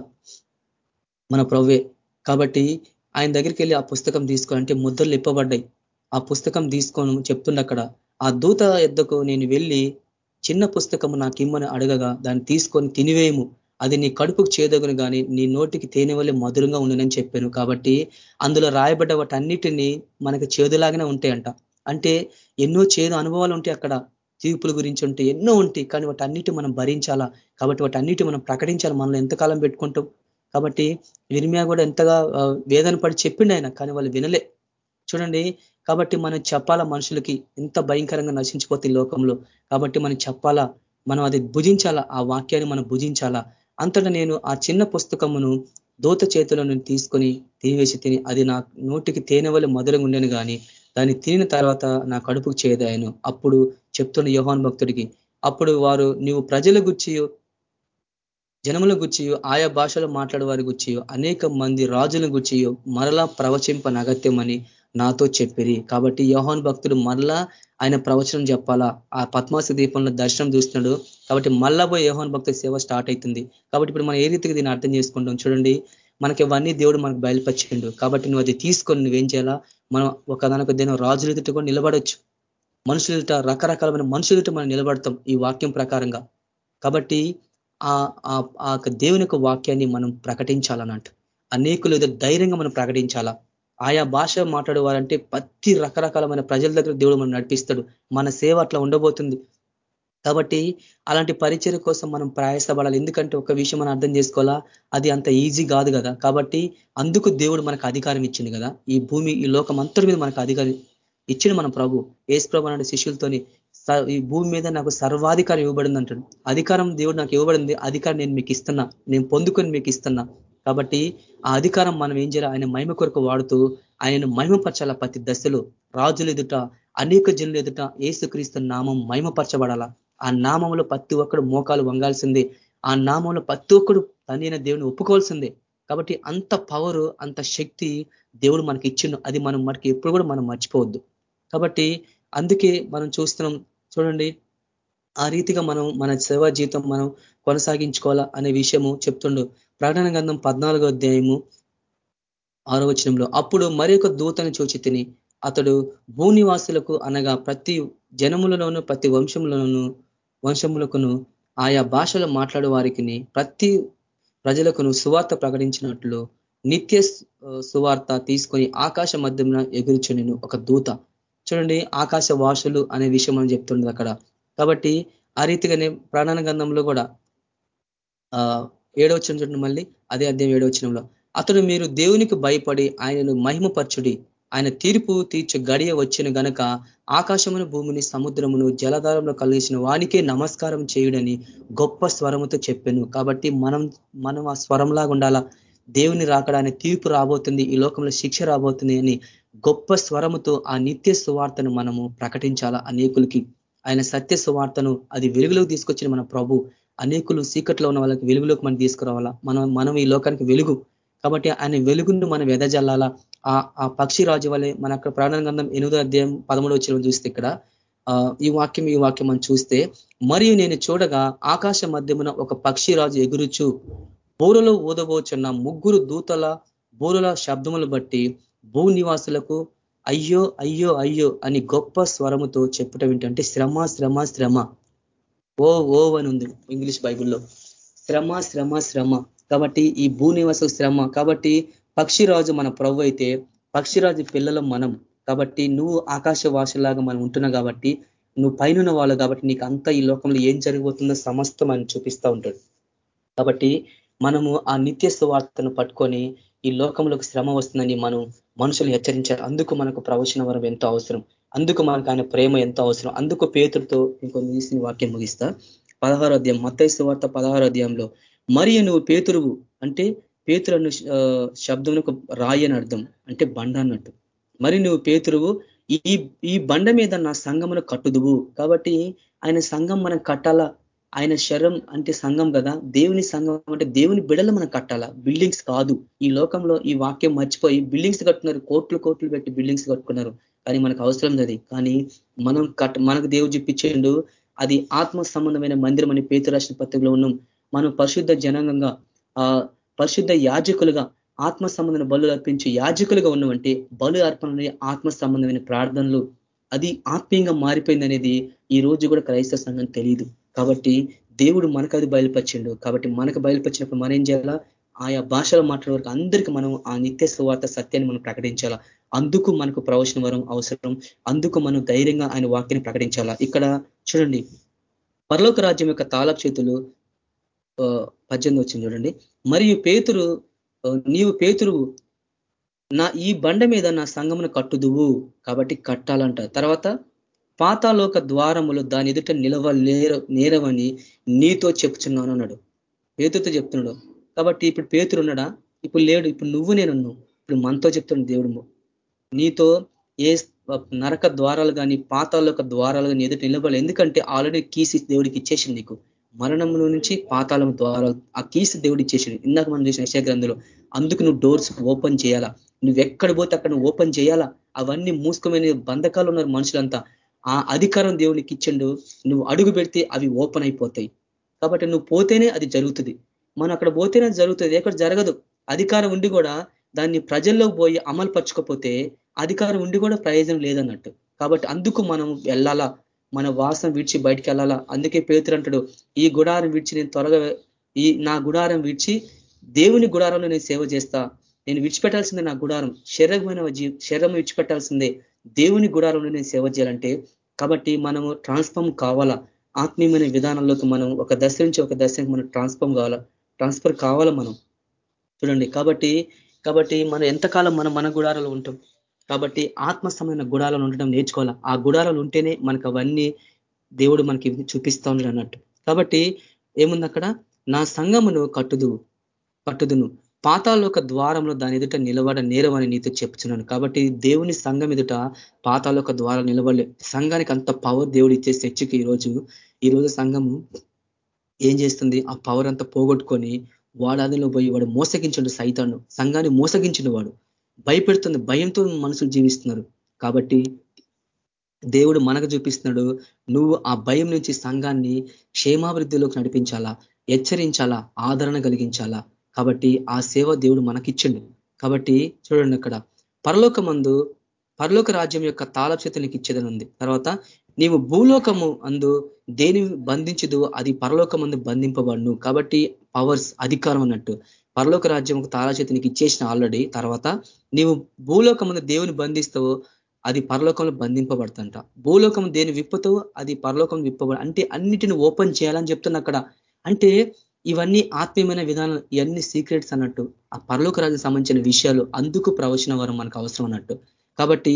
C: మన ప్రవ్వే. కాబట్టి ఆయన దగ్గరికి వెళ్ళి ఆ పుస్తకం తీసుకోవాలంటే ముద్రలు ఇప్పబడ్డాయి ఆ పుస్తకం తీసుకొని చెప్తుండ అక్కడ ఆ దూత ఎద్దకు నేను వెళ్ళి చిన్న పుస్తకము నాకు ఇమ్మని అడగగా దాన్ని తీసుకొని తినివేయము. అది నీ కడుపుకు చేదగును కానీ నీ నోటికి తేనె వల్లే మధురంగా ఉండునని చెప్పాను. కాబట్టి అందులో రాయబడ్డ వాటన్నిటిని మనకి చేదులాగానే ఉంటాయంట. అంటే ఎన్నో చేదు అనుభవాలు ఉంటాయి అక్కడ. తీర్పుల గురించి ఉంటే ఎన్నో ఉంటాయి. కానీ వాటన్నిటి మనం భరించాలా? కాబట్టి వాటన్నిటి మనం ప్రకటించాలి. మనల్ని ఎంతకాలం పెట్టుకుంటాం? కాబట్టి విరిమియా కూడా ఎంతగా వేదన పడి చెప్పిండు ఆయన. కానీ వాళ్ళు వినలే. చూడండి. కాబట్టి మనం చెప్పాలా మనుషులకి? ఎంత భయంకరంగా నశించిపోతే లోకంలో. కాబట్టి మనం చెప్పాలా? మనం అది భుజించాలా? ఆ వాక్యాన్ని మనం భుజించాలా? అంతటా నేను ఆ చిన్న పుస్తకమును దూత చేతులను తీసుకొని తీవేసి తిని అది నా నోటికి తేనె వల్ల మధురంగా ఉండేను కానీ దాన్ని తినిన తర్వాత నా కడుపుకు చేయదాయను అప్పుడు చెప్తున్న యోహాన్ భక్తుడికి అప్పుడు వారు నీవు ప్రజల గుచ్చియో జనముల గుచ్చియో ఆయా భాషలు మాట్లాడే వారి గుచ్చియో అనేక మంది రాజుల గుచ్చియో మరలా ప్రవచింప నగత్యమని నాతో చెప్పిరి. కాబట్టి యోహాన్ భక్తుడు మరలా ఆయన ప్రవచనం చెప్పాలా? ఆ పద్మాస దీపంలో దర్శనం చూస్తున్నాడు. కాబట్టి మళ్ళా పోయి యోహాన్ భక్త సేవ స్టార్ట్ అవుతుంది కాబట్టి ఇప్పుడు మనం ఏ రీతికి దీన్ని అర్థం చేసుకుంటాం చూడండి. మనకి ఇవన్నీ దేవుడు మనకు బయలుపరిచిండు. కాబట్టి నువ్వు అది తీసుకొని నువ్వేం చేయాలా? మనం ఒకదానికి దేని రాజుల ఎదుట కూడా నిలబడొచ్చు. మనుషులట రకరకాలమైన మనుషులట మనం నిలబడతాం ఈ వాక్యం ప్రకారంగా. కాబట్టి ఆ దేవుని యొక్క వాక్యాన్ని మనం ప్రకటించాలన్నట్టు. అనేకులు ధైర్యంగా మనం ప్రకటించాలా? ఆయా భాష మాట్లాడేవారంటే ప్రతి రకరకాలమైన ప్రజల దగ్గర దేవుడు మనం నడిపిస్తాడు. మన సేవ అట్లా ఉండబోతుంది. కాబట్టి అలాంటి పరిచయం కోసం మనం ప్రయాసపడాలి. ఎందుకంటే ఒక విషయం మనం అర్థం చేసుకోవాలా? అది అంత ఈజీ కాదు కదా. కాబట్టి అందుకు దేవుడు మనకు అధికారం ఇచ్చింది కదా. ఈ భూమి ఈ లోకం అంతటి మీద మనకు అధికారం ఇచ్చింది మన ప్రభు. ఏసు ప్రభు అనే శిష్యులతోని ఈ భూమి మీద నాకు సర్వాధికారం ఇవ్వబడింది అంటాడు. అధికారం దేవుడు నాకు ఇవ్వబడింది. అధికారం నేను మీకు ఇస్తున్నా. నేను పొందుకొని మీకు ఇస్తున్నా. కాబట్టి ఆ అధికారం మనం ఏం చేయాలి? ఆయన మహిమ కొరకు వాడుతూ ఆయనను మహిమపరచాల ప్రతి దశలో? రాజులు ఎదుట అనేక జనులు ఎదుట ఏసుక్రీస్తు నామం మహిమపరచబడాలా? ఆ నామంలో ప్రతి ఒక్కడు మోకాలు వంగాల్సిందే. ఆ నామంలో ప్రతి ఒక్కడు తనైన దేవుని ఒప్పుకోవాల్సిందే. కాబట్టి అంత పవరు అంత శక్తి దేవుడు మనకి ఇచ్చిండు. అది మనం మనకి ఎప్పుడు కూడా మనం మర్చిపోవద్దు. కాబట్టి అందుకే మనం చూస్తున్నాం చూడండి ఆ రీతిగా మనం మన సేవా జీవితం మనం కొనసాగించుకోవాలా అనే విషయము చెప్తుండు. ప్రకటన గంధం పద్నాలుగో అధ్యాయము ఆరో వచనంలో అప్పుడు మరి ఒక దూతను చూచి తిని అతడు భూనివాసులకు అనగా ప్రతి జనములలోను ప్రతి వంశములలోను వంశములకును ఆయా భాషలు మాట్లాడే వారికి ప్రతి ప్రజలకును సువార్త ప్రకటించినట్లు నిత్య సువార్త తీసుకొని ఆకాశ మధ్యమున ఎగురుచుని ఒక దూత. చూడండి ఆకాశ వాసులు అనే విషయం మనం చెప్తుండదు అక్కడ. కాబట్టి ఆ రీతిగానే ప్రాణాన గంధంలో కూడా ఏడవచనం చూడండి మళ్ళీ అదే అధ్యాయం ఏడవచనంలో అతడు మీరు దేవునికి భయపడి ఆయనను మహిమపరచుడి ఆయన తీర్పు తీర్చు గడియ వచ్చిన గనక ఆకాశమును భూమిని సముద్రమును జలధారంలో కలిగించిన వానికే నమస్కారం చేయుడని గొప్ప స్వరముతో చెప్పాను. కాబట్టి మనం మనం ఆ స్వరంలాగా ఉండాలా? దేవుని రాకడానికి తీర్పు రాబోతుంది ఈ లోకంలో శిక్ష రాబోతుంది అని గొప్ప స్వరముతో ఆ నిత్య సువార్తను మనము ప్రకటించాలా అనేకులకి? ఆయన సత్య సువార్తను అది వెలుగులోకి తీసుకొచ్చిన మన ప్రభు. అనేకులు సీకట్లో ఉన్న వాళ్ళకి వెలుగులోకి మనం తీసుకురావాలా? మనం మనం ఈ లోకానికి వెలుగు. కాబట్టి ఆయన వెలుగును మనం వెదజల్లాలా ఆ పక్షి రాజు వల్లే మన అక్కడ ప్రాణ గంధం ఎనిమిదో అధ్యాయం పదమూడు వచ్చిన చూస్తే ఇక్కడ ఈ వాక్యం ఈ వాక్యం మనం చూస్తే మరియు నేను చూడగా ఆకాశ మధ్యమున ఒక పక్షి రాజు ఎగురుచు. బోరలో ఊదబోచున్న ముగ్గురు దూతల బోరుల శబ్దములు బట్టి భూ నివాసులకు అయ్యో అయ్యో అయ్యో అని గొప్ప స్వరముతో చెప్పటం ఏంటంటే శ్రమ శ్రమ శ్రమ. ఓ ఓ అని ఉంది ఇంగ్లీష్ బైబుల్లో. శ్రమ శ్రమ శ్రమ. కాబట్టి ఈ భూనివాస శ్రమ. కాబట్టి పక్షిరాజు మన ప్రభు అయితే పక్షిరాజు పిల్లల మనం. కాబట్టి నువ్వు ఆకాశవాసులాగా మనం ఉంటున్నావు కాబట్టి నువ్వు పైన వాళ్ళు కాబట్టి నీకు అంతా ఈ లోకంలో ఏం జరిగిపోతుందో సమస్తం అని చూపిస్తూ ఉంటాడు. కాబట్టి మనము ఆ నిత్య వార్తను పట్టుకొని ఈ లోకంలోకి శ్రమ వస్తుందని మనం మనుషులు హెచ్చరించారు. అందుకు మనకు ప్రవచన వరం ఎంతో అవసరం. అందుకు మనకు ఆయన ప్రేమ ఎంతో అవసరం. అందుకు పేతుడితో ఇంకొన్ని తీసిన వాక్యం ముగిస్తా. పదహారో అధ్యాయం మత్తైసు వార్త పదహారో అధ్యాయంలో మరియు నువ్వు పేతురువు అంటే పేతురను శబ్దం రాయి అని అర్థం. అంటే బండ అన్నట్టు. మరి నువ్వు పేతురువు ఈ ఈ బండ మీద నా సంఘమును కట్టుదువు. కాబట్టి ఆయన సంఘం మనం కట్టాలా? ఆయన శరం అంటే సంఘం కదా? దేవుని సంఘం అంటే దేవుని బిడలు మనం కట్టాలా? బిల్డింగ్స్ కాదు. ఈ లోకంలో ఈ వాక్యం మర్చిపోయి బిల్డింగ్స్ కట్టుకున్నారు. కోట్లు కోట్లు పెట్టి బిల్డింగ్స్ కట్టుకున్నారు. కానీ మనకు అవసరం లేదు. కానీ మనం కట్ మనకు దేవుడు చూపించేండు అది ఆత్మ సంబంధమైన మందిరం అని పేతు రాసిన పత్రికలో ఉన్నాం. మనం పరిశుద్ధ జనాంగంగా ఆ పరిశుద్ధ యాజకులుగా ఆత్మ సంబంధమైన బలు అర్పించి యాజకులుగా ఉన్నామంటే బలు అర్పణ ఆత్మ సంబంధమైన ప్రార్థనలు. అది ఆత్మీయంగా మారిపోయింది అనేది ఈ రోజు కూడా క్రైస్తవ సంఘం తెలియదు. కాబట్టి దేవుడు మనకు అది బయలుపరిచిండు. కాబట్టి మనకు బయలుపరిచినప్పుడు మనం ఏం చేయాలా? ఆయా భాషలో మాట్లాడే వరకు అందరికీ మనం ఆ నిత్య సువార్త సత్యాన్ని మనం ప్రకటించాలా? అందుకు మనకు ప్రవచన వరం అవసరం. అందుకు మనం ధైర్యంగా ఆయన వాక్యాన్ని ప్రకటించాలా? ఇక్కడ చూడండి. పరలోక రాజ్యం యొక్క తాళపు చేతులు పద్దెనిమిది వచ్చింది చూడండి. మరియు పేతురు నీవు పేతురు నా ఈ బండ మీద నా సంగమును కట్టుదువు. కాబట్టి కట్టాలంట. తర్వాత పాతాలోక ద్వారములు దాని ఎదుట నిలవ నేరవని నీతో చెప్తున్నాను అన్నాడు. పేతుతో చెప్తున్నాడు. కాబట్టి ఇప్పుడు పేతురు ఉన్నాడా? ఇప్పుడు లేడు. ఇప్పుడు నువ్వు నేనున్ను ఇప్పుడు మనతో చెప్తున్నాడు దేవుడు నీతో ఏ నరక ద్వారాలు కానీ పాతాలోక ద్వారాలు కానీ ఎదుట నిలబడాలి. ఎందుకంటే ఆల్రెడీ కీసి దేవుడికి ఇచ్చేసింది నీకు. మరణము నుంచి పాతాళం ద్వారాలు ఆ కీసి దేవుడు ఇచ్చేసింది. ఇందాక మనం చూసిన యశాగ్రంథంలో అందుకు నువ్వు డోర్స్ ఓపెన్ చేయాలా? నువ్వు ఎక్కడ పోతే అక్కడ ఓపెన్ చేయాలా? అవన్నీ మూసుకోమైన బంధకాలు ఉన్నారు మనుషులంతా ఆ అధికారం దేవునికి ఇచ్చిండు నువ్వు అడుగు పెడితే అవి ఓపెన్ అయిపోతాయి. కాబట్టి నువ్వు పోతేనే అది జరుగుతుంది. మనం అక్కడ పోతేనే జరుగుతుంది. ఎక్కడ జరగదు. అధికారం ఉండి కూడా దాన్ని ప్రజల్లో పోయి అమలు పరచుకోపోతే అధికారం ఉండి కూడా ప్రయోజనం లేదన్నట్టు. కాబట్టి అందుకు మనం వెళ్ళాలా? మన వాసన విడిచి బయటికి వెళ్ళాలా? అందుకే పేతురు అంటాడు ఈ గుడారం విడిచి నేను త్వరగా ఈ నా గుడారం విడిచి దేవుని గుడారంలో నేను సేవ చేస్తా. నేను విడిచిపెట్టాల్సిందే నా గుడారం. శరీరమైన శరీరం విడిచిపెట్టాల్సిందే. దేవుని గుడారంలో నేను సేవ చేయాలంటే కాబట్టి మనము ట్రాన్స్ఫార్మ్ కావాలా? ఆత్మీయమైన విధానంలోకి మనం ఒక దశ నుంచి ఒక దశకి మనం ట్రాన్స్ఫార్మ్ కావాలా? ట్రాన్స్ఫర్ కావాలా మనం? చూడండి కాబట్టి కాబట్టి మనం ఎంతకాలం మనం మన గుడారాలు ఉంటాం? కాబట్టి ఆత్మస్థమైన గుడాలను ఉండడం నేర్చుకోవాలా? ఆ గుడారాలు ఉంటేనే మనకు అవన్నీ దేవుడు మనకి చూపిస్తా ఉన్నాడు అన్నట్టు. కాబట్టి ఏముంది అక్కడ? నా సంఘమును కట్టుదు కట్టుదును. పాతాలోక ద్వారంలో దాని ఎదుట నిలబడ నేరమని నీతో చెప్తున్నాను కాబట్టి దేవుని సంఘం ఎదుట పాతాలోక ద్వారం నిలబడలే. సంఘానికి అంత పవర్ దేవుడు ఇచ్చే చర్చికి ఈరోజు ఈరోజు సంఘము ఏం చేస్తుంది? ఆ పవర్ అంతా పోగొట్టుకొని వాడాదిలో పోయి వాడు మోసగించండు సైతాను. సంఘాన్ని మోసగించిన వాడు. భయపెడుతుంది. భయంతో మనుషులు జీవిస్తున్నారు. కాబట్టి దేవుడు మనకు చూపిస్తున్నాడు నువ్వు ఆ భయం నుంచి సంఘాన్ని క్షేమాభివృద్ధిలోకి నడిపించాలా? హెచ్చరించాలా? ఆదరణ కలిగించాలా? కాబట్టి ఆ సేవ దేవుడు మనకిచ్చిండు. కాబట్టి చూడండి అక్కడ పరలోక మందు పరలోక రాజ్యం యొక్క తాళచేత నీకు ఇచ్చేదని ఉంది తర్వాత నీవు భూలోకము అందు దేని బంధించదు అది పరలోకమందు బంధింపబడును. కాబట్టి పవర్స్ అధికారం అన్నట్టు పరలోక రాజ్యం ఒక తాళచేత నీకు ఇచ్చేసిన ఆల్రెడీ తర్వాత నీవు భూలోకం దేవుని బంధిస్తావో అది పరలోకంలో బంధింపబడుతుంట. భూలోకం దేని విప్పుతావో అది పరలోకం విప్పబడు అంటే అన్నిటిని ఓపెన్ చేయాలని చెప్తున్నా అక్కడ. అంటే ఇవన్నీ ఆత్మీయమైన విధానం ఇవన్నీ సీక్రెట్స్ అన్నట్టు ఆ పరలోక రాజు సంబంధించిన విషయాలు అందుకు ప్రవచన వరం మనకు అవసరం అన్నట్టు. కాబట్టి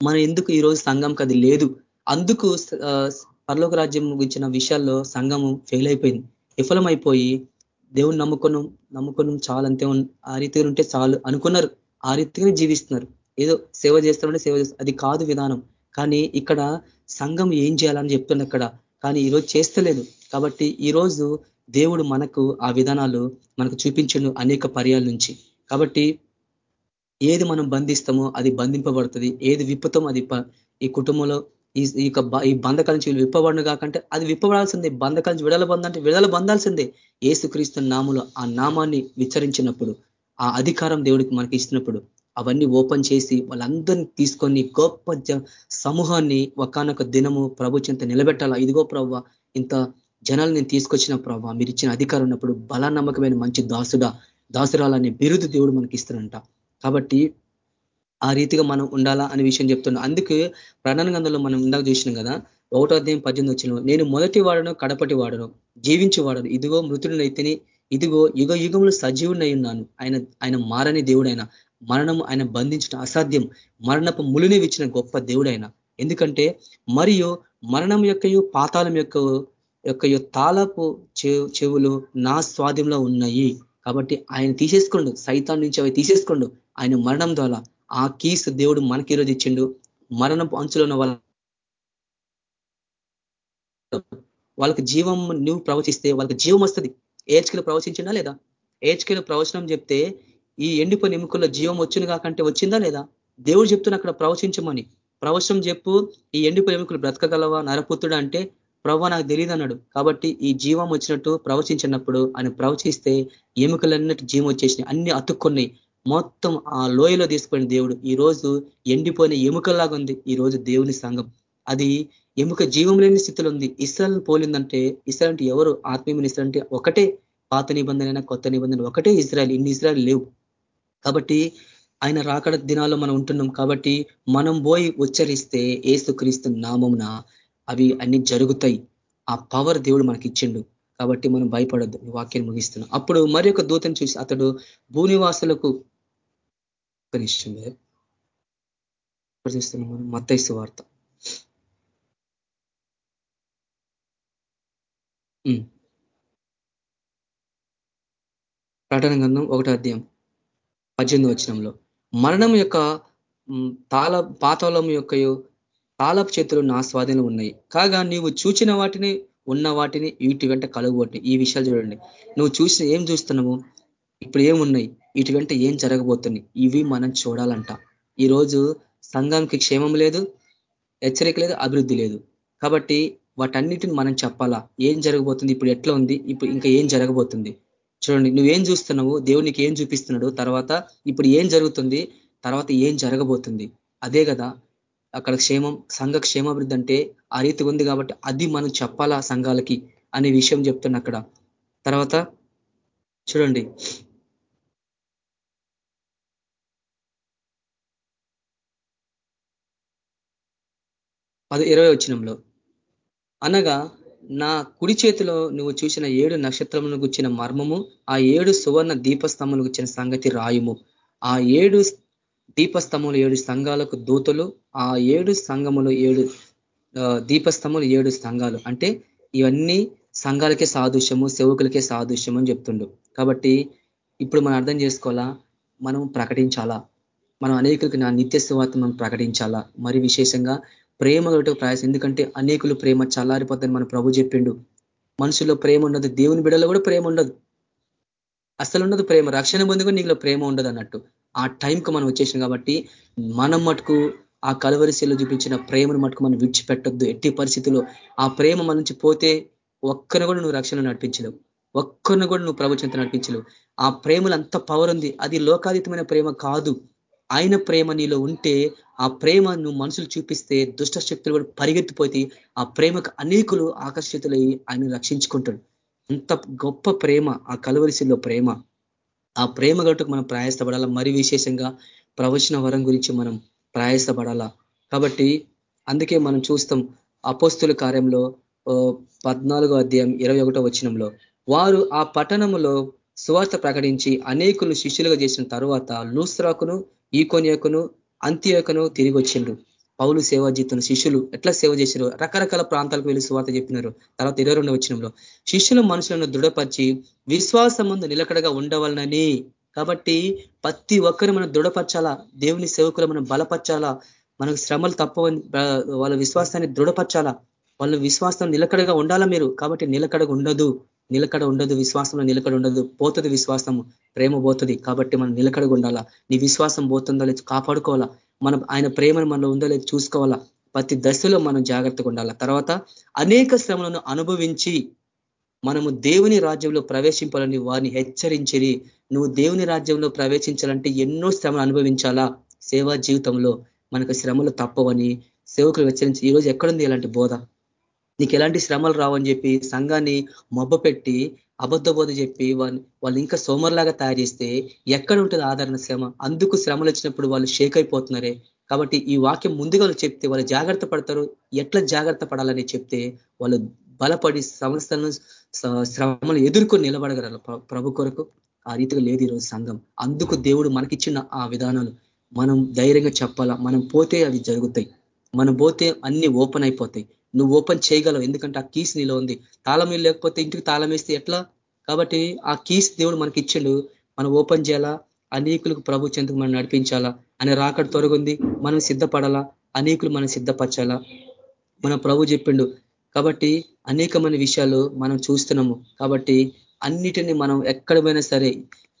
C: మనం ఎందుకు ఈరోజు సంఘంకి అది లేదు? అందుకు పరలోక రాజ్యం గురించిన విషయాల్లో సంఘము ఫెయిల్ అయిపోయింది. విఫలమైపోయి దేవుని నమ్ముకున్నాం నమ్ముకున్నాం చాలు అంతే ఆ రీతిగా ఉంటే చాలు అనుకున్నారు. ఆ రీతిగానే జీవిస్తున్నారు. ఏదో సేవ చేస్తారంటే సేవ చేస్తారు అది కాదు విధానం. కానీ ఇక్కడ సంఘం ఏం చేయాలని చెప్తుంది అక్కడ. కానీ ఈరోజు చేస్తలేదు. కాబట్టి ఈరోజు దేవుడు మనకు ఆ విధానాలు మనకు చూపించను అనేక పర్యాల నుంచి. కాబట్టి ఏది మనం బంధిస్తామో అది బంధింపబడుతుంది. ఏది విప్పుతామో అది ఈ కుటుంబంలో ఈ ఈ బంధకాల నుంచి విప్పబడిన కాకంటే అది విప్పబడాల్సిందే. బంధకాల నుంచి విడల బంధ అంటే విడల బంధాల్సిందే ఏసుక్రీస్తు నాములో ఆ నామాన్ని విచ్చరించినప్పుడు ఆ అధికారం దేవుడికి మనకి ఇచ్చినప్పుడు అవన్నీ ఓపెన్ చేసి వాళ్ళందరినీ తీసుకొని గొప్ప సమూహాన్ని ఒకనొక దినము ప్రభు చింత నిలబెట్టాలా? ఇదిగో ప్రవ్వ ఇంత జనాలు నేను తీసుకొచ్చిన ప్రభావ మీరు ఇచ్చిన అధికారం ఉన్నప్పుడు బలానమ్మకమైన మంచి దాసుడా దాసురాలనే బిరుదు దేవుడు మనకి ఇస్తారంట కాబట్టి ఆ రీతిగా మనం ఉండాలా అనే విషయం చెప్తున్నాం. అందుకే ప్రణన గంధంలో మనం ఇందాక చూసినాం కదా ఒకటో అధ్యాయం పద్దెనిమిది వచ్చిన నేను మొదటి వాడను కడపటి వాడను జీవించి వాడను. ఇదిగో మృతుడినైతేనే ఇదిగో యుగ యుగములు సజీవుడినై ఉన్నాను. ఆయన ఆయన మారని దేవుడైన మరణం ఆయన బంధించిన అసాధ్యం మరణపు ములుని ఇచ్చిన గొప్ప దేవుడైన. ఎందుకంటే మరియు మరణం యొక్కయు పాతాళం యొక్క యొక్క తాళపు చెవులు నా స్వాధీనంలో ఉన్నాయి. కాబట్టి ఆయన తీసేసుకోండు. సైతాన్ నుంచి అవి తీసేసుకోండు. ఆయన మరణం ద్వారా ఆ కీస్ దేవుడు మనకి ఈరోజు ఇచ్చిండు. మరణం అంచులో ఉన్న వాళ్ళ వాళ్ళకి జీవం నువ్వు ప్రవచిస్తే వాళ్ళకి జీవం వస్తుంది. ఏహెచ్కేలు ప్రవచించిందా లేదా? ఏహెచ్కేలు ప్రవచనం చెప్తే ఈ ఎండిపోయిన ఎముకల్లో జీవం వచ్చింది కాకంటే వచ్చిందా లేదా? దేవుడు చెప్తున్న అక్కడ ప్రవచించమని. ప్రవచనం చెప్పు ఈ ఎండిపోయిన ఎముకలు బ్రతకగలవా? నరపుత్రుడు అంటే ప్రభు నాకు తెలియదు అన్నాడు. కాబట్టి ఈ జీవం వచ్చినట్టు ప్రవచించినప్పుడు ఆయన ప్రవచిస్తే ఎముకలన్నట్టు జీవం వచ్చేసినాయి. అన్ని అతుక్కున్నాయి. మొత్తం ఆ లోయలో తీసుకుని దేవుడు. ఈ రోజు ఎండిపోయిన ఎముకల్లాగా ఉంది. ఈ రోజు దేవుని సంఘం. అది ఎముక జీవం లేని స్థితిలో ఉంది. ఇస్రాయల్ పోలిందంటే ఇస్రాయల్ అంటే ఎవరు? ఆత్మీయమైన ఇస్రాయల్ అంటే ఒకటే. పాత నిబంధన కొత్త నిబంధన ఒకటే. ఇజ్రాయల్ ఇన్ని ఇజ్రాయల్ లేవు. కాబట్టి ఆయన రాకడ దినాల్లో మనం ఉంటున్నాం. కాబట్టి మనం పోయి ఉచ్చరిస్తే ఏసుక్రీస్తు నామంన అవి అన్ని జరుగుతాయి. ఆ పవర్ దేవుడు మనకి ఇచ్చిండు కాబట్టి మనం భయపడద్దు. వాక్యం ముగిస్తున్నాం. అప్పుడు మరి ఒక దూతను చూసి అతడు భూనివాసులకు చూస్తున్నాం మనం? మత్తైసు వార్త. ప్రకటన గంధం ఒకటో అధ్యాయం పద్దెనిమిది వచ్చినంలో మరణం యొక్క తాళ పాతాళం యొక్క తాళపు చేతులు నా స్వాధీనం ఉన్నాయి. కాగా నీవు చూచిన వాటిని ఉన్న వాటిని వీటి వెంట కలుగుబోతున్నాయి ఈ విషయాలు చూడండి. నువ్వు చూసిన ఏం చూస్తున్నావు? ఇప్పుడు ఏమున్నాయి? వీటి వెంట ఏం జరగబోతున్నాయి ఇవి మనం చూడాలంట. ఈరోజు సంఘానికి క్షేమం లేదు హెచ్చరిక లేదు అభివృద్ధి లేదు. కాబట్టి వాటన్నిటిని మనం చెప్పాలా? ఏం జరగబోతుంది? ఇప్పుడు ఎట్లా ఉంది? ఇప్పుడు ఇంకా ఏం జరగబోతుంది? చూడండి నువ్వేం చూస్తున్నావు? దేవునికి ఏం చూపిస్తున్నాడు? తర్వాత ఇప్పుడు ఏం జరుగుతుంది? తర్వాత ఏం జరగబోతుంది? అదే కదా అక్కడ క్షేమం సంఘ క్షేమాభివృద్ధి అంటే ఆ రీతి ఉంది కాబట్టి అది మనం చెప్పాలా సంఘాలకి అనే విషయం చెప్తున్నా అక్కడ. తర్వాత చూడండి. పది ఇరవై వచ్చినంలో అనగా నా కుడి చేతిలో నువ్వు చూసిన ఏడు నక్షత్రములను గుచ్చిన మర్మము ఆ ఏడు సువర్ణ దీపస్తంభములు గుచ్చిన సంగతి రాయుము. ఆ ఏడు దీపస్తంభములు ఏడు సంఘాలకు దూతలు ఆ ఏడు సంఘములు ఏడు దీపస్తంభములు ఏడు సంఘాలు. అంటే ఇవన్నీ సంఘాలకే సాదృశ్యము సేవకులకే సాదృశ్యము అని చెప్తుండు. కాబట్టి ఇప్పుడు మనం అర్థం చేసుకోవాలా? మనం ప్రకటించాలా? మనం అనేకులకి నా నిత్య శివార్త మనం ప్రకటించాలా? మరి విశేషంగా ప్రేమ ఒకటి ప్రయాసం ఎందుకంటే అనేకులు ప్రేమ చల్లారిపోద్దని మన ప్రభు చెప్పిండు. మనుషుల్లో ప్రేమ ఉండదు దేవుని బిడలో కూడా ప్రేమ ఉండదు. అసలు ఉండదు ప్రేమ రక్షణ పొందుకొని నీకులో ప్రేమ ఉండదు అన్నట్టు. ఆ టైంకు మనం వచ్చేసాం కాబట్టి మనం మటుకు ఆ కలవరిశీలు చూపించిన ప్రేమను మటుకు మనం విడిచిపెట్టొద్దు. ఎట్టి పరిస్థితుల్లో ఆ ప్రేమ మన నుంచి పోతే ఒక్కరిని కూడా నువ్వు రక్షణ నడిపించలేవు. ఒక్కరిని కూడా నువ్వు ప్రవచనత నడిపించలేవు. ఆ ప్రేమలు అంత పవర్ ఉంది. అది లోకాతీతమైన ప్రేమ కాదు. ఆయన ప్రేమ నీలో ఉంటే ఆ ప్రేమ నువ్వు మనుషులు చూపిస్తే దుష్ట శక్తులు కూడా పరిగెత్తిపోతే ఆ ప్రేమకు అనేకులు ఆకర్షితులై ఆయన రక్షించుకుంటాడు అంత గొప్ప ప్రేమ ఆ కలవరిశీల్లో ప్రేమ. ఆ ప్రేమ గట్టుకు మనం ప్రయాసపడాలా? మరి విశేషంగా ప్రవచన వరం గురించి మనం ప్రయాసపడాలా? కాబట్టి అందుకే మనం చూస్తాం అపోస్తుల కార్యంలో పద్నాలుగో అధ్యాయం ఇరవై ఒకటో వచనంలో వారు ఆ పట్టణములో సువార్త ప్రకటించి అనేకులు శిష్యులుగా చేసిన తర్వాత లూస్రాకును ఈకోనియకును అంత్యకును తిరిగి వచ్చిండ్రు. పౌలు సేవా జీతం శిష్యులు ఎట్లా సేవ చేశారు? రకరకాల ప్రాంతాలకు వెళ్ళి సువార్త చెప్పినారు. తర్వాత ఇరవై రెండో వచ్చినంలో శిష్యులు మనుషులను దృఢపరిచి విశ్వాసం ముందు నిలకడగా ఉండవలనని. కాబట్టి ప్రతి ఒక్కరు మనం దృఢపరచాలా? దేవుని సేవకులు మనం బలపరచాలా? మనకు శ్రమలు తప్పవని వాళ్ళ విశ్వాసాన్ని దృఢపరచాలా? వాళ్ళ విశ్వాసం నిలకడగా ఉండాలా మీరు? కాబట్టి నిలకడగా ఉండదు. నిలకడ ఉండదు విశ్వాసంలో నిలకడ ఉండదు. పోతుంది విశ్వాసము. ప్రేమ పోతుంది. కాబట్టి మనం నిలకడగా ఉండాలా? నీ విశ్వాసం పోతుందో? లేదు కాపాడుకోవాలా? మనం ఆయన ప్రేమను మనలో ఉందో లేదు చూసుకోవాలా? ప్రతి దశలో మనం జాగ్రత్తగా ఉండాలా? తర్వాత అనేక శ్రమలను అనుభవించి మనము దేవుని రాజ్యంలో ప్రవేశింపాలని వారిని హెచ్చరించిరి. నువ్వు దేవుని రాజ్యంలో ప్రవేశించాలంటే ఎన్నో శ్రమలు అనుభవించాలా? సేవా జీవితంలో మనకు శ్రమలు తప్పవని సేవకులు హెచ్చరించి ఈరోజు ఎక్కడుంది ఇలాంటి బోధ? నీకు ఎలాంటి శ్రమలు రావని చెప్పి సంఘాన్ని మబ్బ పెట్టి అబద్ధ బోధ చెప్పి వాళ్ళు ఇంకా సోమర్లాగా తయారు చేస్తే ఎక్కడ ఉంటుంది ఆదరణ శ్రమ? అందుకు శ్రమలు వచ్చినప్పుడు వాళ్ళు షేక్ అయిపోతున్నారే. కాబట్టి ఈ వాక్యం ముందుగా చెప్తే వాళ్ళు జాగ్రత్త పడతారు. ఎట్లా జాగ్రత్త పడాలని చెప్తే వాళ్ళు బలపడి సమస్యలను శ్రమలు ఎదుర్కొని నిలబడగలరు ప్రభు కొరకు. ఆ రీతిగా లేదు ఈరోజు సంఘం. అందుకు దేవుడు మనకిచ్చిన ఆ విధానాలు. మనం ధైర్యంగా చెప్పాలా? మనం పోతే అవి జరుగుతాయి. మనం పోతే అన్ని ఓపెన్ అయిపోతాయి. నువ్వు ఓపెన్ చేయగలవు. ఎందుకంటే ఆ కీస్ నీలో ఉంది. తాళం లేకపోతే ఇంటికి తాళం వేస్తే ఎట్లా? కాబట్టి ఆ కీస్ దేవుడు మనకి ఇచ్చిండు. మనం ఓపెన్ చేయాలా? అనేకులకు ప్రభు చెందుకు మనం నడిపించాలా? అనే రాకడ తొరగుంది. మనం సిద్ధపడాలా? అనేకులు మనం సిద్ధపరచాలా? మన ప్రభు చెప్పిండు. కాబట్టి అనేకమైన విషయాలు మనం చూస్తున్నాము. కాబట్టి అన్నిటిని మనం ఎక్కడ పోయినా సరే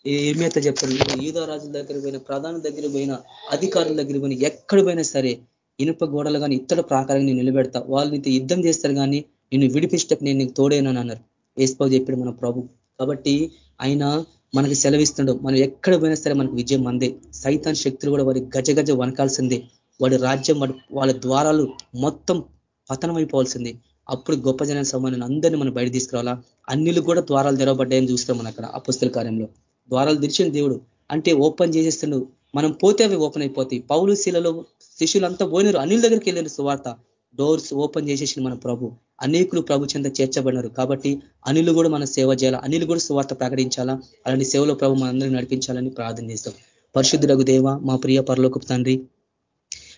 C: ఏమైతే చెప్తారు? ఈదో రాజుల దగ్గర పోయిన ప్రధాన దగ్గర పోయిన అధికారుల దగ్గర పోయిన ఎక్కడ పోయినా సరే ఇనుప గోడలు కానీ ఇతర ప్రాకారం నేను నిలబెడతా. వాళ్ళు నీతో యుద్ధం చేస్తారు కానీ నిన్ను విడిపించటకు నేను నీకు తోడేనని అన్నారు. ఏసుకో చెప్పాడు మన ప్రభు. కాబట్టి ఆయన మనకి సెలవిస్తుండడు మనం ఎక్కడ పోయినా సరే మనకు విజయం అందే. సైతాన్ శక్తులు కూడా వారి గజ గజ వనకాల్సిందే వాడి రాజ్యం వాడి వాళ్ళ ద్వారాలు మొత్తం పతనం అయిపోవాల్సిందే అప్పుడు గొప్ప జన సమానం అందరినీ మనం బయట తీసుకురావాలా? అన్నిలు కూడా ద్వారాలు తెరవబడ్డాయని చూస్తాం మనం అక్కడ అపుస్తల కార్యంలో. ద్వారాలు తెరిచిన దేవుడు. అంటే ఓపెన్ చేసేస్తుండు మనం పోతే అవి ఓపెన్ అయిపోతాయి. పౌలు శిలలో శిష్యులంతా పోయినారు. అనిల్ దగ్గరికి వెళ్ళారు సువార్త. డోర్స్ ఓపెన్ చేసేసి మన ప్రభు. అనేకులు ప్రభు చెంత చేర్చబడినారు. కాబట్టి అనిలు కూడా మన సేవ చేయాలా? అనిలు కూడా సువార్త ప్రకటించాలా? అలాంటి సేవలో ప్రభు మనందరినీ నడిపించాలని ప్రార్థన చేస్తాం. పరిశుద్ధులకు దేవ మా ప్రియ పరలోకపు తండ్రి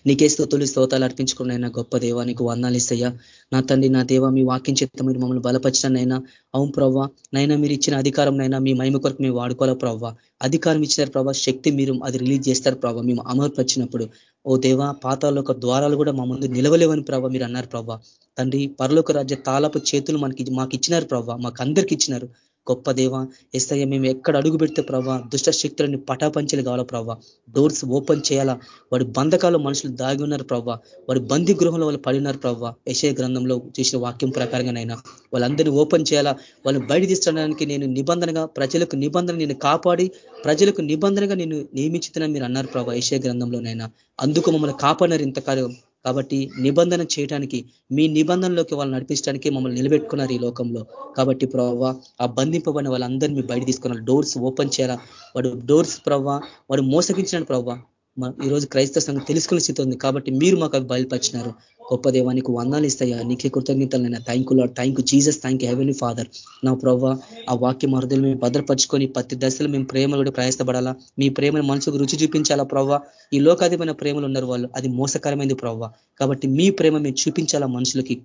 C: నీకే స్తోతులు స్తోతాలు అర్పించుకున్నైనా గొప్ప దేవ నీకు వందాలు ఇస్తాయా నా తండ్రి నా దేవ మీ వాక్యం చెప్తా మీరు మమ్మల్ని బలపరిచినైనా అవును ప్రవ్వ నైనా మీరు ఇచ్చిన అధికారం నైనా మీ మహిమ కొరకు మేము వాడుకోవాలా ప్రవ్వ? అధికారం ఇచ్చినారు ప్రభావ శక్తి మీరు అది రిలీజ్ చేస్తారు ప్రభావ మేము అమర్పరిచినప్పుడు ఓ దేవా పాతాల ద్వారాలు కూడా మా ముందు నిలవలేవని ప్రభావ మీరు అన్నారు ప్రభావ తండ్రి పరలోక రాజ్య తాలపు చేతులు మనకి మాకు ఇచ్చినారు ప్రభావ మాకు అందరికి ఇచ్చినారు గొప్ప దేవ ఎస్ఐ మేము ఎక్కడ అడుగు పెడితే ప్రభావ దుష్ట శక్తులని పటాపంచలు కావాలా ప్రభావ డోర్స్ ఓపెన్ చేయాలా? వాడి బంధకాలు మనుషులు దాగి ఉన్నారు ప్రభావ వాడి బందీ గృహంలో వాళ్ళు పడినారు ప్రభావ యశయ గ్రంథంలో చూసిన వాక్యం ప్రకారంగానైనా వాళ్ళందరినీ ఓపెన్ చేయాలా? వాళ్ళని బయట తీసుకోవడానికి నేను నిబంధనగా ప్రజలకు నిబంధన నేను కాపాడి ప్రజలకు నిబంధనగా నేను నియమించుతున్నాను మీరు అన్నారు ప్రభావ యశయ గ్రంథంలోనైనా. అందుకు మమ్మల్ని కాపాడినారు ఇంతకాలం. కాబట్టి నిబంధన చేయడానికి మీ నిబంధనలోకి వాళ్ళు నడిపించడానికి మమ్మల్ని నిలబెట్టుకున్నారు ఈ లోకంలో. కాబట్టి ప్రవ్వ ఆ బంధింపబడిన వాళ్ళందరినీ బయట తీసుకున్నారు డోర్స్ ఓపెన్ చేయాలా? వాడు డోర్స్ ప్రవ్వ వాడు మోసగించిన ప్రవ్వ? ఈరోజు క్రైస్తవ సంఘం తెలుసుకునే స్థితి ఉంది కాబట్టి మీరు మాకు బయలుపరిచినారు. గొప్ప దేవానికి వందాలు ఇస్తాయా నీకే కృతజ్ఞతలు నేను thank you lord thank you Jesus thank you heavenly father నా ప్రవ్వ ఆ వాక్య మరుదులు మేము భద్రపరుచుకొని ప్రతి దశలో మేము ప్రేమలు కూడా ప్రయాసపడాలా? మీ ప్రేమను మనసుకు రుచి చూపించాలా ప్రవ్వ? ఈ లోకాధిపైన ప్రేమలు ఉన్నారు వాళ్ళు అది మోసకరమైంది ప్రవ్వ. కాబట్టి మీ ప్రేమ మేము చూపించాలా మనుషులకి?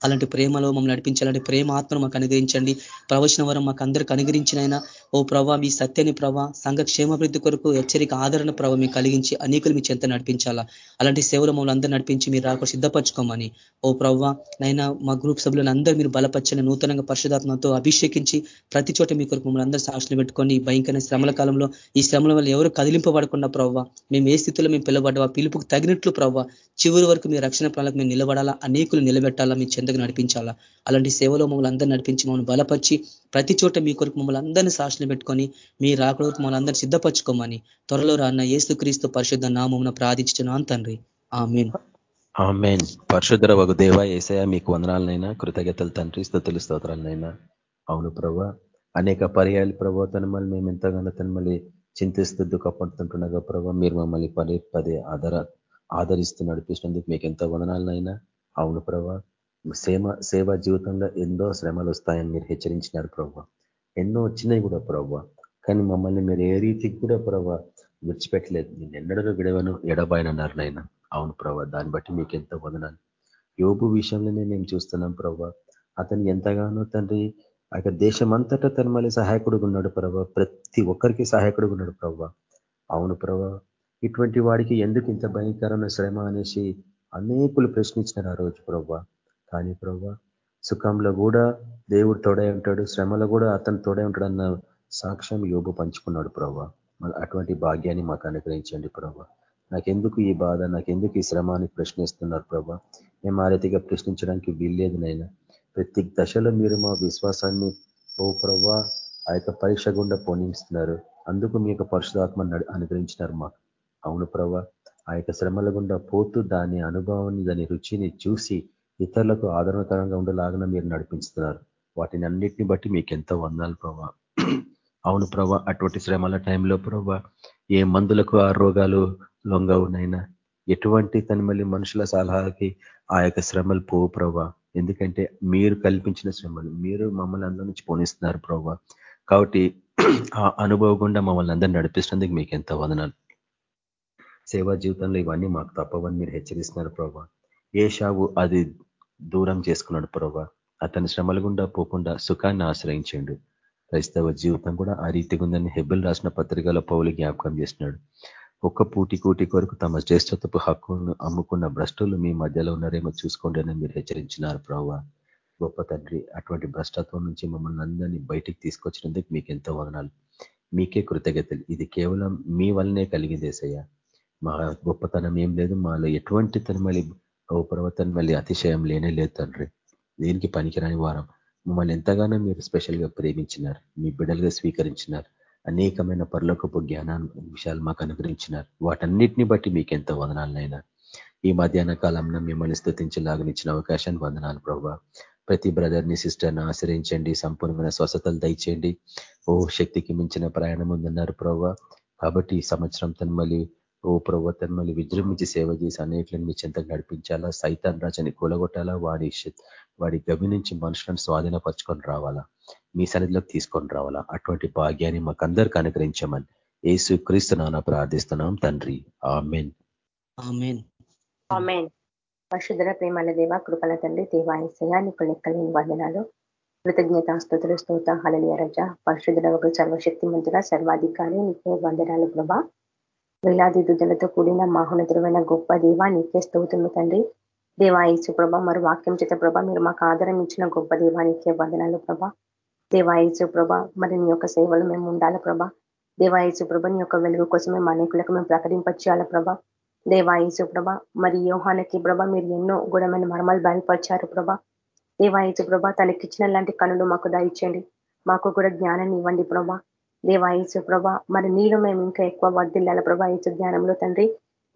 C: అలాంటి ప్రేమలో మమ్మల్ని నడిపించాలంటే ప్రేమ ఆత్మను మాకు అనుగ్రహించండి. ప్రవచన వరం మాకు అందరికి అనుగ్రహించినైనా ఓ ప్రభా మీ సత్యని ప్రభా సంఘ క్షేమాభివృద్ధి కొరకు హెచ్చరిక ఆదరణ ప్రభావ మీకు కలిగించి అనేకులు మీ చెంత నడిపించాలా. అలాంటి సేవలు మమ్మల్ని అందరూ నడిపించి మీరు రాక సిద్ధపరచుకోమని ఓ ప్రవ్వ నైనా మా గ్రూప్ సభ్యులను అందరూ మీరు బలపరచని నూతనంగా పరిశుధాత్మతో అభిషేకించి ప్రతి చోట మీ కొరకు మమ్మల్ని అందరూ సాక్షులు పెట్టుకొని భయంకర శ్రమల కాలంలో ఈ శ్రమల వల్ల ఎవరు కదిలింపబడకుండా ప్రవ్వ మేము ఏ స్థితిలో మేము పిలవడ్డా పిలుపుకు తగినట్లు ప్రవ్వ చివరి వరకు మీ రక్షణ ప్రాణాలకు మేము నిలబడాలా అనేకులు నిలబెట్టాలా మీ చెందకు నడిపించాలా? అలాంటి సేవలో మమ్మల్ని అందరినీ నడిపించి మమ్మల్ని బలపరిచి ప్రతి చోట మీ కొరకు మమ్మల్ని అందరినీ సాక్షులు పెట్టుకొని మీ రాకడ మమ్మల్ని అందరినీ సిద్ధపరచుకోమని త్వరలో రాన్న ఏసుక్రీస్తు పరిశుద్ధ నామమున ప్రార్థించున్నాను తండ్రి. ఆమెన్.
B: ఆమెన్. పరశుధర ఒక దేవ ఏసయ మీకు వందనాలనైనా కృతజ్ఞతలు తండ్రి స్థుతులు స్తోత్రాలనైనా. అవును ప్రభా అనేక పర్యాలు ప్రభావ తనమల్ని మేము ఎంతగానో తనమల్ని చింతిస్తూ దుఃఖపడుతుంటుండగా ప్రభా మీరు మమ్మల్ని పదే పదే ఆధార ఆదరిస్తూ నడిపిస్తున్నందుకు మీకు ఎంత వదనాలనైనా. అవును ప్రభా సేమ సేవా జీవితంలో ఎన్నో శ్రమలు వస్తాయని మీరు హెచ్చరించినారు ప్రభావ ఎన్నో వచ్చినాయి కూడా ప్రభావ కానీ మమ్మల్ని మీరు ఏ రీతికి కూడా ప్రభావ విడిచిపెట్టలేదు. నేను ఎన్నడను విడవను ఎడబాయనన్నారు నాయన. అవును ప్రభా దాన్ని బట్టి మీకు ఎంతో వదనాలు. యోపు విషయంలోనే మేము చూస్తున్నాం ప్రభా అతను ఎంతగానో తండ్రి ఆ దేశం అంతటా తను మళ్ళీ సహాయకుడుగా ఉన్నాడు ప్రభా ప్రతి ఒక్కరికి సహాయకుడుగా ఉన్నాడు ప్రభా అవును ప్రభా ఇటువంటి వాడికి ఎందుకు ఇంత భయంకరమైన శ్రమ అనేసి అనేకులు ప్రశ్నించినారు ఆ రోజు ప్రభా కానీ ప్రభా సుఖంలో కూడా దేవుడు తోడే ఉంటాడు శ్రమలో కూడా అతను తోడే ఉంటాడన్న సాక్ష్యం యోగు పంచుకున్నాడు ప్రభా. అటువంటి భాగ్యాన్ని మాకు అనుగ్రహించండి ప్రభా. నాకెందుకు ఈ బాధ నాకెందుకు ఈ శ్రమ అని ప్రశ్నిస్తున్నారు ప్రభా. మేము ఆ రీతిగా ప్రశ్నించడానికి వీల్లేదు నైనా ప్రతి దశలో మీరు మా విశ్వాసాన్ని ఓ ప్రభా ఆ యొక్క పరీక్ష గుండా పోనిస్తున్నారు. అందుకు మీ యొక్క పరిశుధాత్మ అనుగ్రహించినారు మాకు. అవును ప్రభా ఆ యొక్క శ్రమల గుండా పోతూ దాని అనుభవాన్ని దాని రుచిని చూసి ఇతరులకు ఆదరణకరంగా ఉండేలాగా మీరు నడిపిస్తున్నారు వాటిని అన్నిటిని బట్టి మీకు ఎంతో వందాలు ప్రభా. అవును ప్రభా అటువంటి శ్రమల టైంలో ప్రభా ఏ మందులకు ఆ రోగాలు లొంగవునైనా ఎటువంటి తనిమల్లి మనుషుల సలహాకి ఆ యొక్క శ్రమలు పోవు ప్రభా. ఎందుకంటే మీరు కల్పించిన శ్రమలు మీరు మమ్మల్ని అందరి నుంచి పోనిస్తున్నారు ప్రభా. కాబట్టి ఆ అనుభవం గుండా మమ్మల్ని అందరినీ నడిపిస్తున్నందుకు మీకు ఎంతో వదనాలు. సేవా జీవితంలో ఇవన్నీ మాకు తప్పవని మీరు హెచ్చరిస్తున్నారు ప్రభా. ఏ షావు అది దూరం చేసుకున్నాడు ప్రభా అతని శ్రమల గుండా పోకుండా సుఖాన్ని ఆశ్రయించండు. క్రైస్తవ జీవితం కూడా ఆ రీతిగా ఉందని హెబిల్ రాసిన పత్రికలో పౌలు జ్ఞాపకం చేసినాడు ఒక్క పూటి కూటి కొరకు తమ జ్యేష్ఠతపు హక్కును అమ్ముకున్న భ్రష్టులు మీ మధ్యలో ఉన్నారేమో చూసుకోండి అని మీరు హెచ్చరించినారు ప్రభావ గొప్ప తండ్రి అటువంటి భ్రష్టత్వం నుంచి మమ్మల్ని అందరినీ బయటికి తీసుకొచ్చినందుకు మీకు ఎంతో వదనాలు. మీకే కృతజ్ఞతలు. ఇది కేవలం మీ వల్లనే కలిగిందేసయ్యా మా గొప్పతనం ఏం లేదు మాలో ఎటువంటి తనమలి ఓ మళ్ళీ అతిశయం లేనే లేదు తండ్రి. దేనికి పనికిరాని వారం? మమ్మల్ని ఎంతగానో మీరు స్పెషల్గా ప్రేమించినారు మీ బిడ్డలుగా స్వీకరించినారు అనేకమైన పరలోకపు జ్ఞానాన్ని విషయాలు మాకు అనుగ్రహించినారు. వాటన్నిటిని బట్టి మీకు ఎంతో వదనాలనైనా. ఈ మధ్యాహ్న కాలంలో మిమ్మల్ని స్థుతించలాగనిచ్చిన అవకాశాన్ని వందనాలు ప్రభావ ప్రతి బ్రదర్ని సిస్టర్ని ఆశ్రయించండి సంపూర్ణమైన స్వస్థతలు దయచేయండి. ఓ శక్తికి మించిన ప్రయాణం ఉందన్నారు ప్రభావ కాబట్టి ఈ సంవత్సరం మళ్ళీ ఓ ప్రభు తన్మలి విజృంభించి సేవ చేసి అనేట్లను మీ చెంతకు నడిపించాలా? సైతాన్ రాజని కూలగొట్టాలా? వాడి వాడి గవి నుంచి మనుషులను స్వాధీనపరచుకొని రావాలా? మీ సన్నిధిలోకి తీసుకొని రావాలా? అటువంటి భాగ్యాన్ని మాకు అందరికీ అనుగ్రహించమని ఏసు క్రీస్తు నాన్న ప్రార్థిస్తున్నాం తండ్రి. ఆమెన్.
D: పరిశుద్ధ ప్రేమల దేవ కృపల తండ్రి దేవాయసయా నీకు లెక్కలేని వందనాలు కృతజ్ఞతాస్తుతులు స్తోత హళలియ రజ పరిశుద్ధుల ఒక సర్వశక్తి మంతుల సర్వాధికారి నీకే వందనాలు ప్రభా. వేలాది దుద్దలతో కూడిన మహోన్నతుడమైన గొప్ప దేవా నీకే స్తోతులు తండ్రి. దేవాయసు ప్రభ మరి వాక్యం చేత ప్రభ మీరు మాకు ఆదరం ఇచ్చిన గొప్ప దేవానికే వందనాలు ప్రభ. దేవాయసు ప్రభ మరి నీ యొక్క సేవలు మేము ఉండాలి ప్రభ. దేవాయసు ప్రభ నీ యొక్క వెలుగు కోసం మేము అనేకులకు మేము ప్రకటింపచేయాలి ప్రభ. దేవాయసు ప్రభ మరి యోహానకి ప్రభ మీరు ఎన్నో గుణమైన మర్మాలు బయలుపరిచారు ప్రభ. దేవాయసు ప్రభ తనకిచ్చిన లాంటి కనులు మాకు దయచేయండి. మాకు కూడా జ్ఞానాన్ని ఇవ్వండి ప్రభా. దేవాయసు ప్రభ మరి నీరు మేము ఇంకా ఎక్కువ వర్దిల్లాల ప్రభా ఇసు జ్ఞానంలో తండ్రి?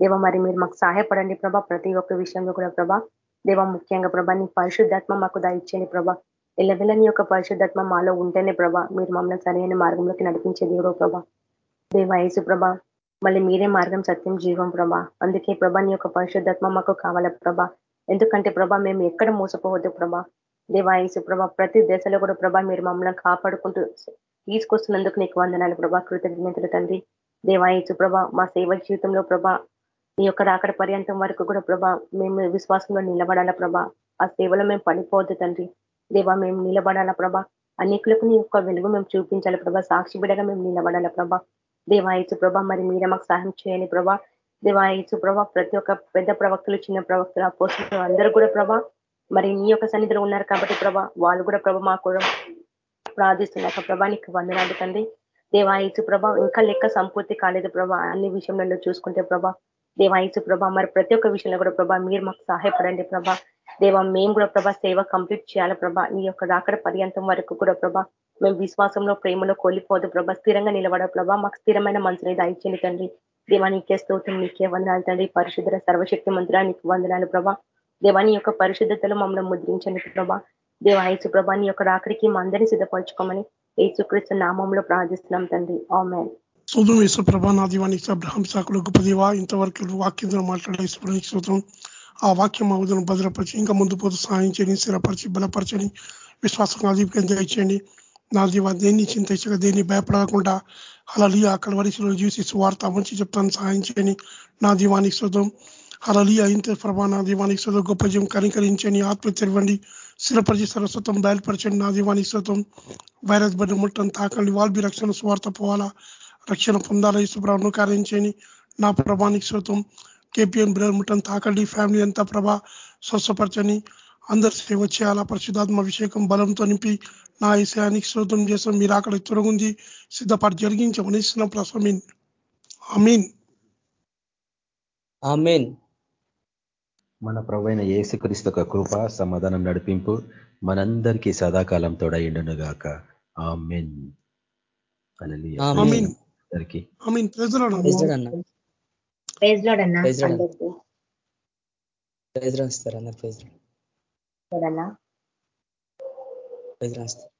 D: దేవ మరి మీరు మాకు సహాయపడండి ప్రభా ప్రతి ఒక్క విషయంలో కూడా ప్రభా. దేవ ముఖ్యంగా ప్రభా నీ పరిశుద్ధాత్మ మాకు దయచేయండి ప్రభా. ఎల్లవెల్లని యొక్క పరిశుద్ధాత్మ మాలో ఉంటేనే ప్రభా మీరు మమ్మల్ని సరైన మార్గంలోకి నడిపించే దేవుడో ప్రభా. దేవాయసు ప్రభా మళ్ళీ మీరే మార్గం సత్యం జీవం ప్రభా. అందుకే ప్రభా నీ యొక్క పరిశుద్ధాత్మ మాకు కావాల ప్రభా. ఎందుకంటే ప్రభా మేము ఎక్కడ మోసపోవద్దు ప్రభా. దేవాయసు ప్రభా ప్రతి దశలో కూడా ప్రభా మీరు మమ్మల్ని కాపాడుకుంటూ తీసుకొస్తున్నందుకు నీకు వందనాలు ప్రభా కృతజ్ఞతలు తండ్రి. దేవాయచు ప్రభా మా సేవ జీవితంలో ప్రభా నీ యొక్క రాకడ పర్యంతం వరకు కూడా ప్రభా మేము విశ్వాసంలో నిలబడాలా ప్రభా. ఆ సేవలో మేము పడిపోవద్దు తండ్రి. దేవా మేము నిలబడాలా ప్రభా. అనేకులకు నీ యొక్క వెలుగు మేము చూపించాలి ప్రభా. సాక్షి బిడగా మేము నిలబడాలా ప్రభా. దేవాయచు ప్రభా మరి మీరే మాకు సహాయం చేయండి ప్రభా. దేవాయచు ప్రభా ప్రతి ఒక్క పెద్ద ప్రవక్తలు చిన్న ప్రవక్తలు అపోసులు అందరూ కూడా ప్రభా మరి నీ యొక్క సన్నిధిలో ఉన్నారు కాబట్టి ప్రభా వాళ్ళు కూడా ప్రభా మా కూడా ప్రార్థిస్తున్నాక ప్రభా నీకు వందనాలు తండ్రి. దేవాయసు ప్రభా ఇంకా లెక్క సంపూర్తి కాలేదు ప్రభా. అన్ని విషయంలో చూసుకుంటే ప్రభా దేవాయసు ప్రభా మరి ప్రతి ఒక్క విషయంలో కూడా ప్రభా మీరు మాకు సహాయపడండి ప్రభా. దేవా మేము కూడా ప్రభా సేవ కంప్లీట్ చేయాలి ప్రభా. నీ యొక్క రాకడ పర్యంతం వరకు కూడా ప్రభా మేము విశ్వాసంలో ప్రేమలో కోల్పోదు ప్రభా. స్థిరంగా నిలబడ ప్రభా. మాకు స్థిరమైన మనసుని దాయించండి తండ్రి. దేవా నీకే స్తోత్రం నీకే వందనాలు తండ్రి. పరిశుద్ధ సర్వశక్తి మంత్రా నీకు వందనాలు ప్రభా. దేవాని యొక్క పరిశుద్ధతలో మమ్మల్ని ముద్రించండి ప్రభా. దేవ ఐసు ప్రభా నీ యొక్క రాకడికి మా అందరినీ సిద్ధపరచుకోమని ఏసుక్రీస్తు నామంలో ప్రార్థిస్తున్నాం తండ్రి. ఆమెన్.
A: శోధం యేసు ప్రభా నా దీవానికి అబ్రహం సాకులు గొప్ప దేవ ఇంతవరకు వాక్యంతో మాట్లాడే స్తోత్రం. ఆ వాక్యం అవధులను భద్రపరిచి ఇంకా ముందు పోతూ సహాయం చేయని స్థిరపరిచి బలపరచని విశ్వాసం అధిపం దయచేయండి. నా దీవా దేన్ని చింతించక దేన్ని భయపడకుండా అలలియ కలవరిశిలో చూసి సువార్త మంచి చెప్తాను సహాయం చేయని నా దీవానికి శుతం అలలియ ఇంత ప్రభా నా దీవానికి శుతం గొప్ప జీవం కనికరించని ఆత్మ తెరవండి. స్థిరపరిచి సరస్వతం బయలుపరచండి నా దీవానికి శుద్ధం వైరస్ బడ్డ ముట్టని తాకండి వాల్బి రక్షణ స్వార్థ పోవాలా? రక్షణ పొందాలా? ఇసుప్రభను కార్యం నా ప్రభానికి శృతం కేపిఎం బ్రదర్ ముట్టని తాకండి ఫ్యామిలీ అంతా ప్రభా స్వస్థపరచని అందరు సేవ చేయాలా? పరిశుధాత్మ అభిషేకం బలంతో నింపి నా ఈశయానికి శ్రోతం చేసాం మీరు అక్కడ తొరగుంది సిద్ధపాటు జరిగించమని ప్రసమీన్ అమీన్
C: అమీన్
B: మన ప్రవైన ఏసుక్రీస్తు కృప సమాధానం నడిపింపు మనందరికీ సదాకాలం తోడైండును గాక ఆమెన్. అందరికీ.
D: ప్రైజ్ లాడ్ అన్న.
C: ప్రైజ్ రాస్తారు అన్న. ప్రైజ్ ప్రైజ్ రాస్తారు.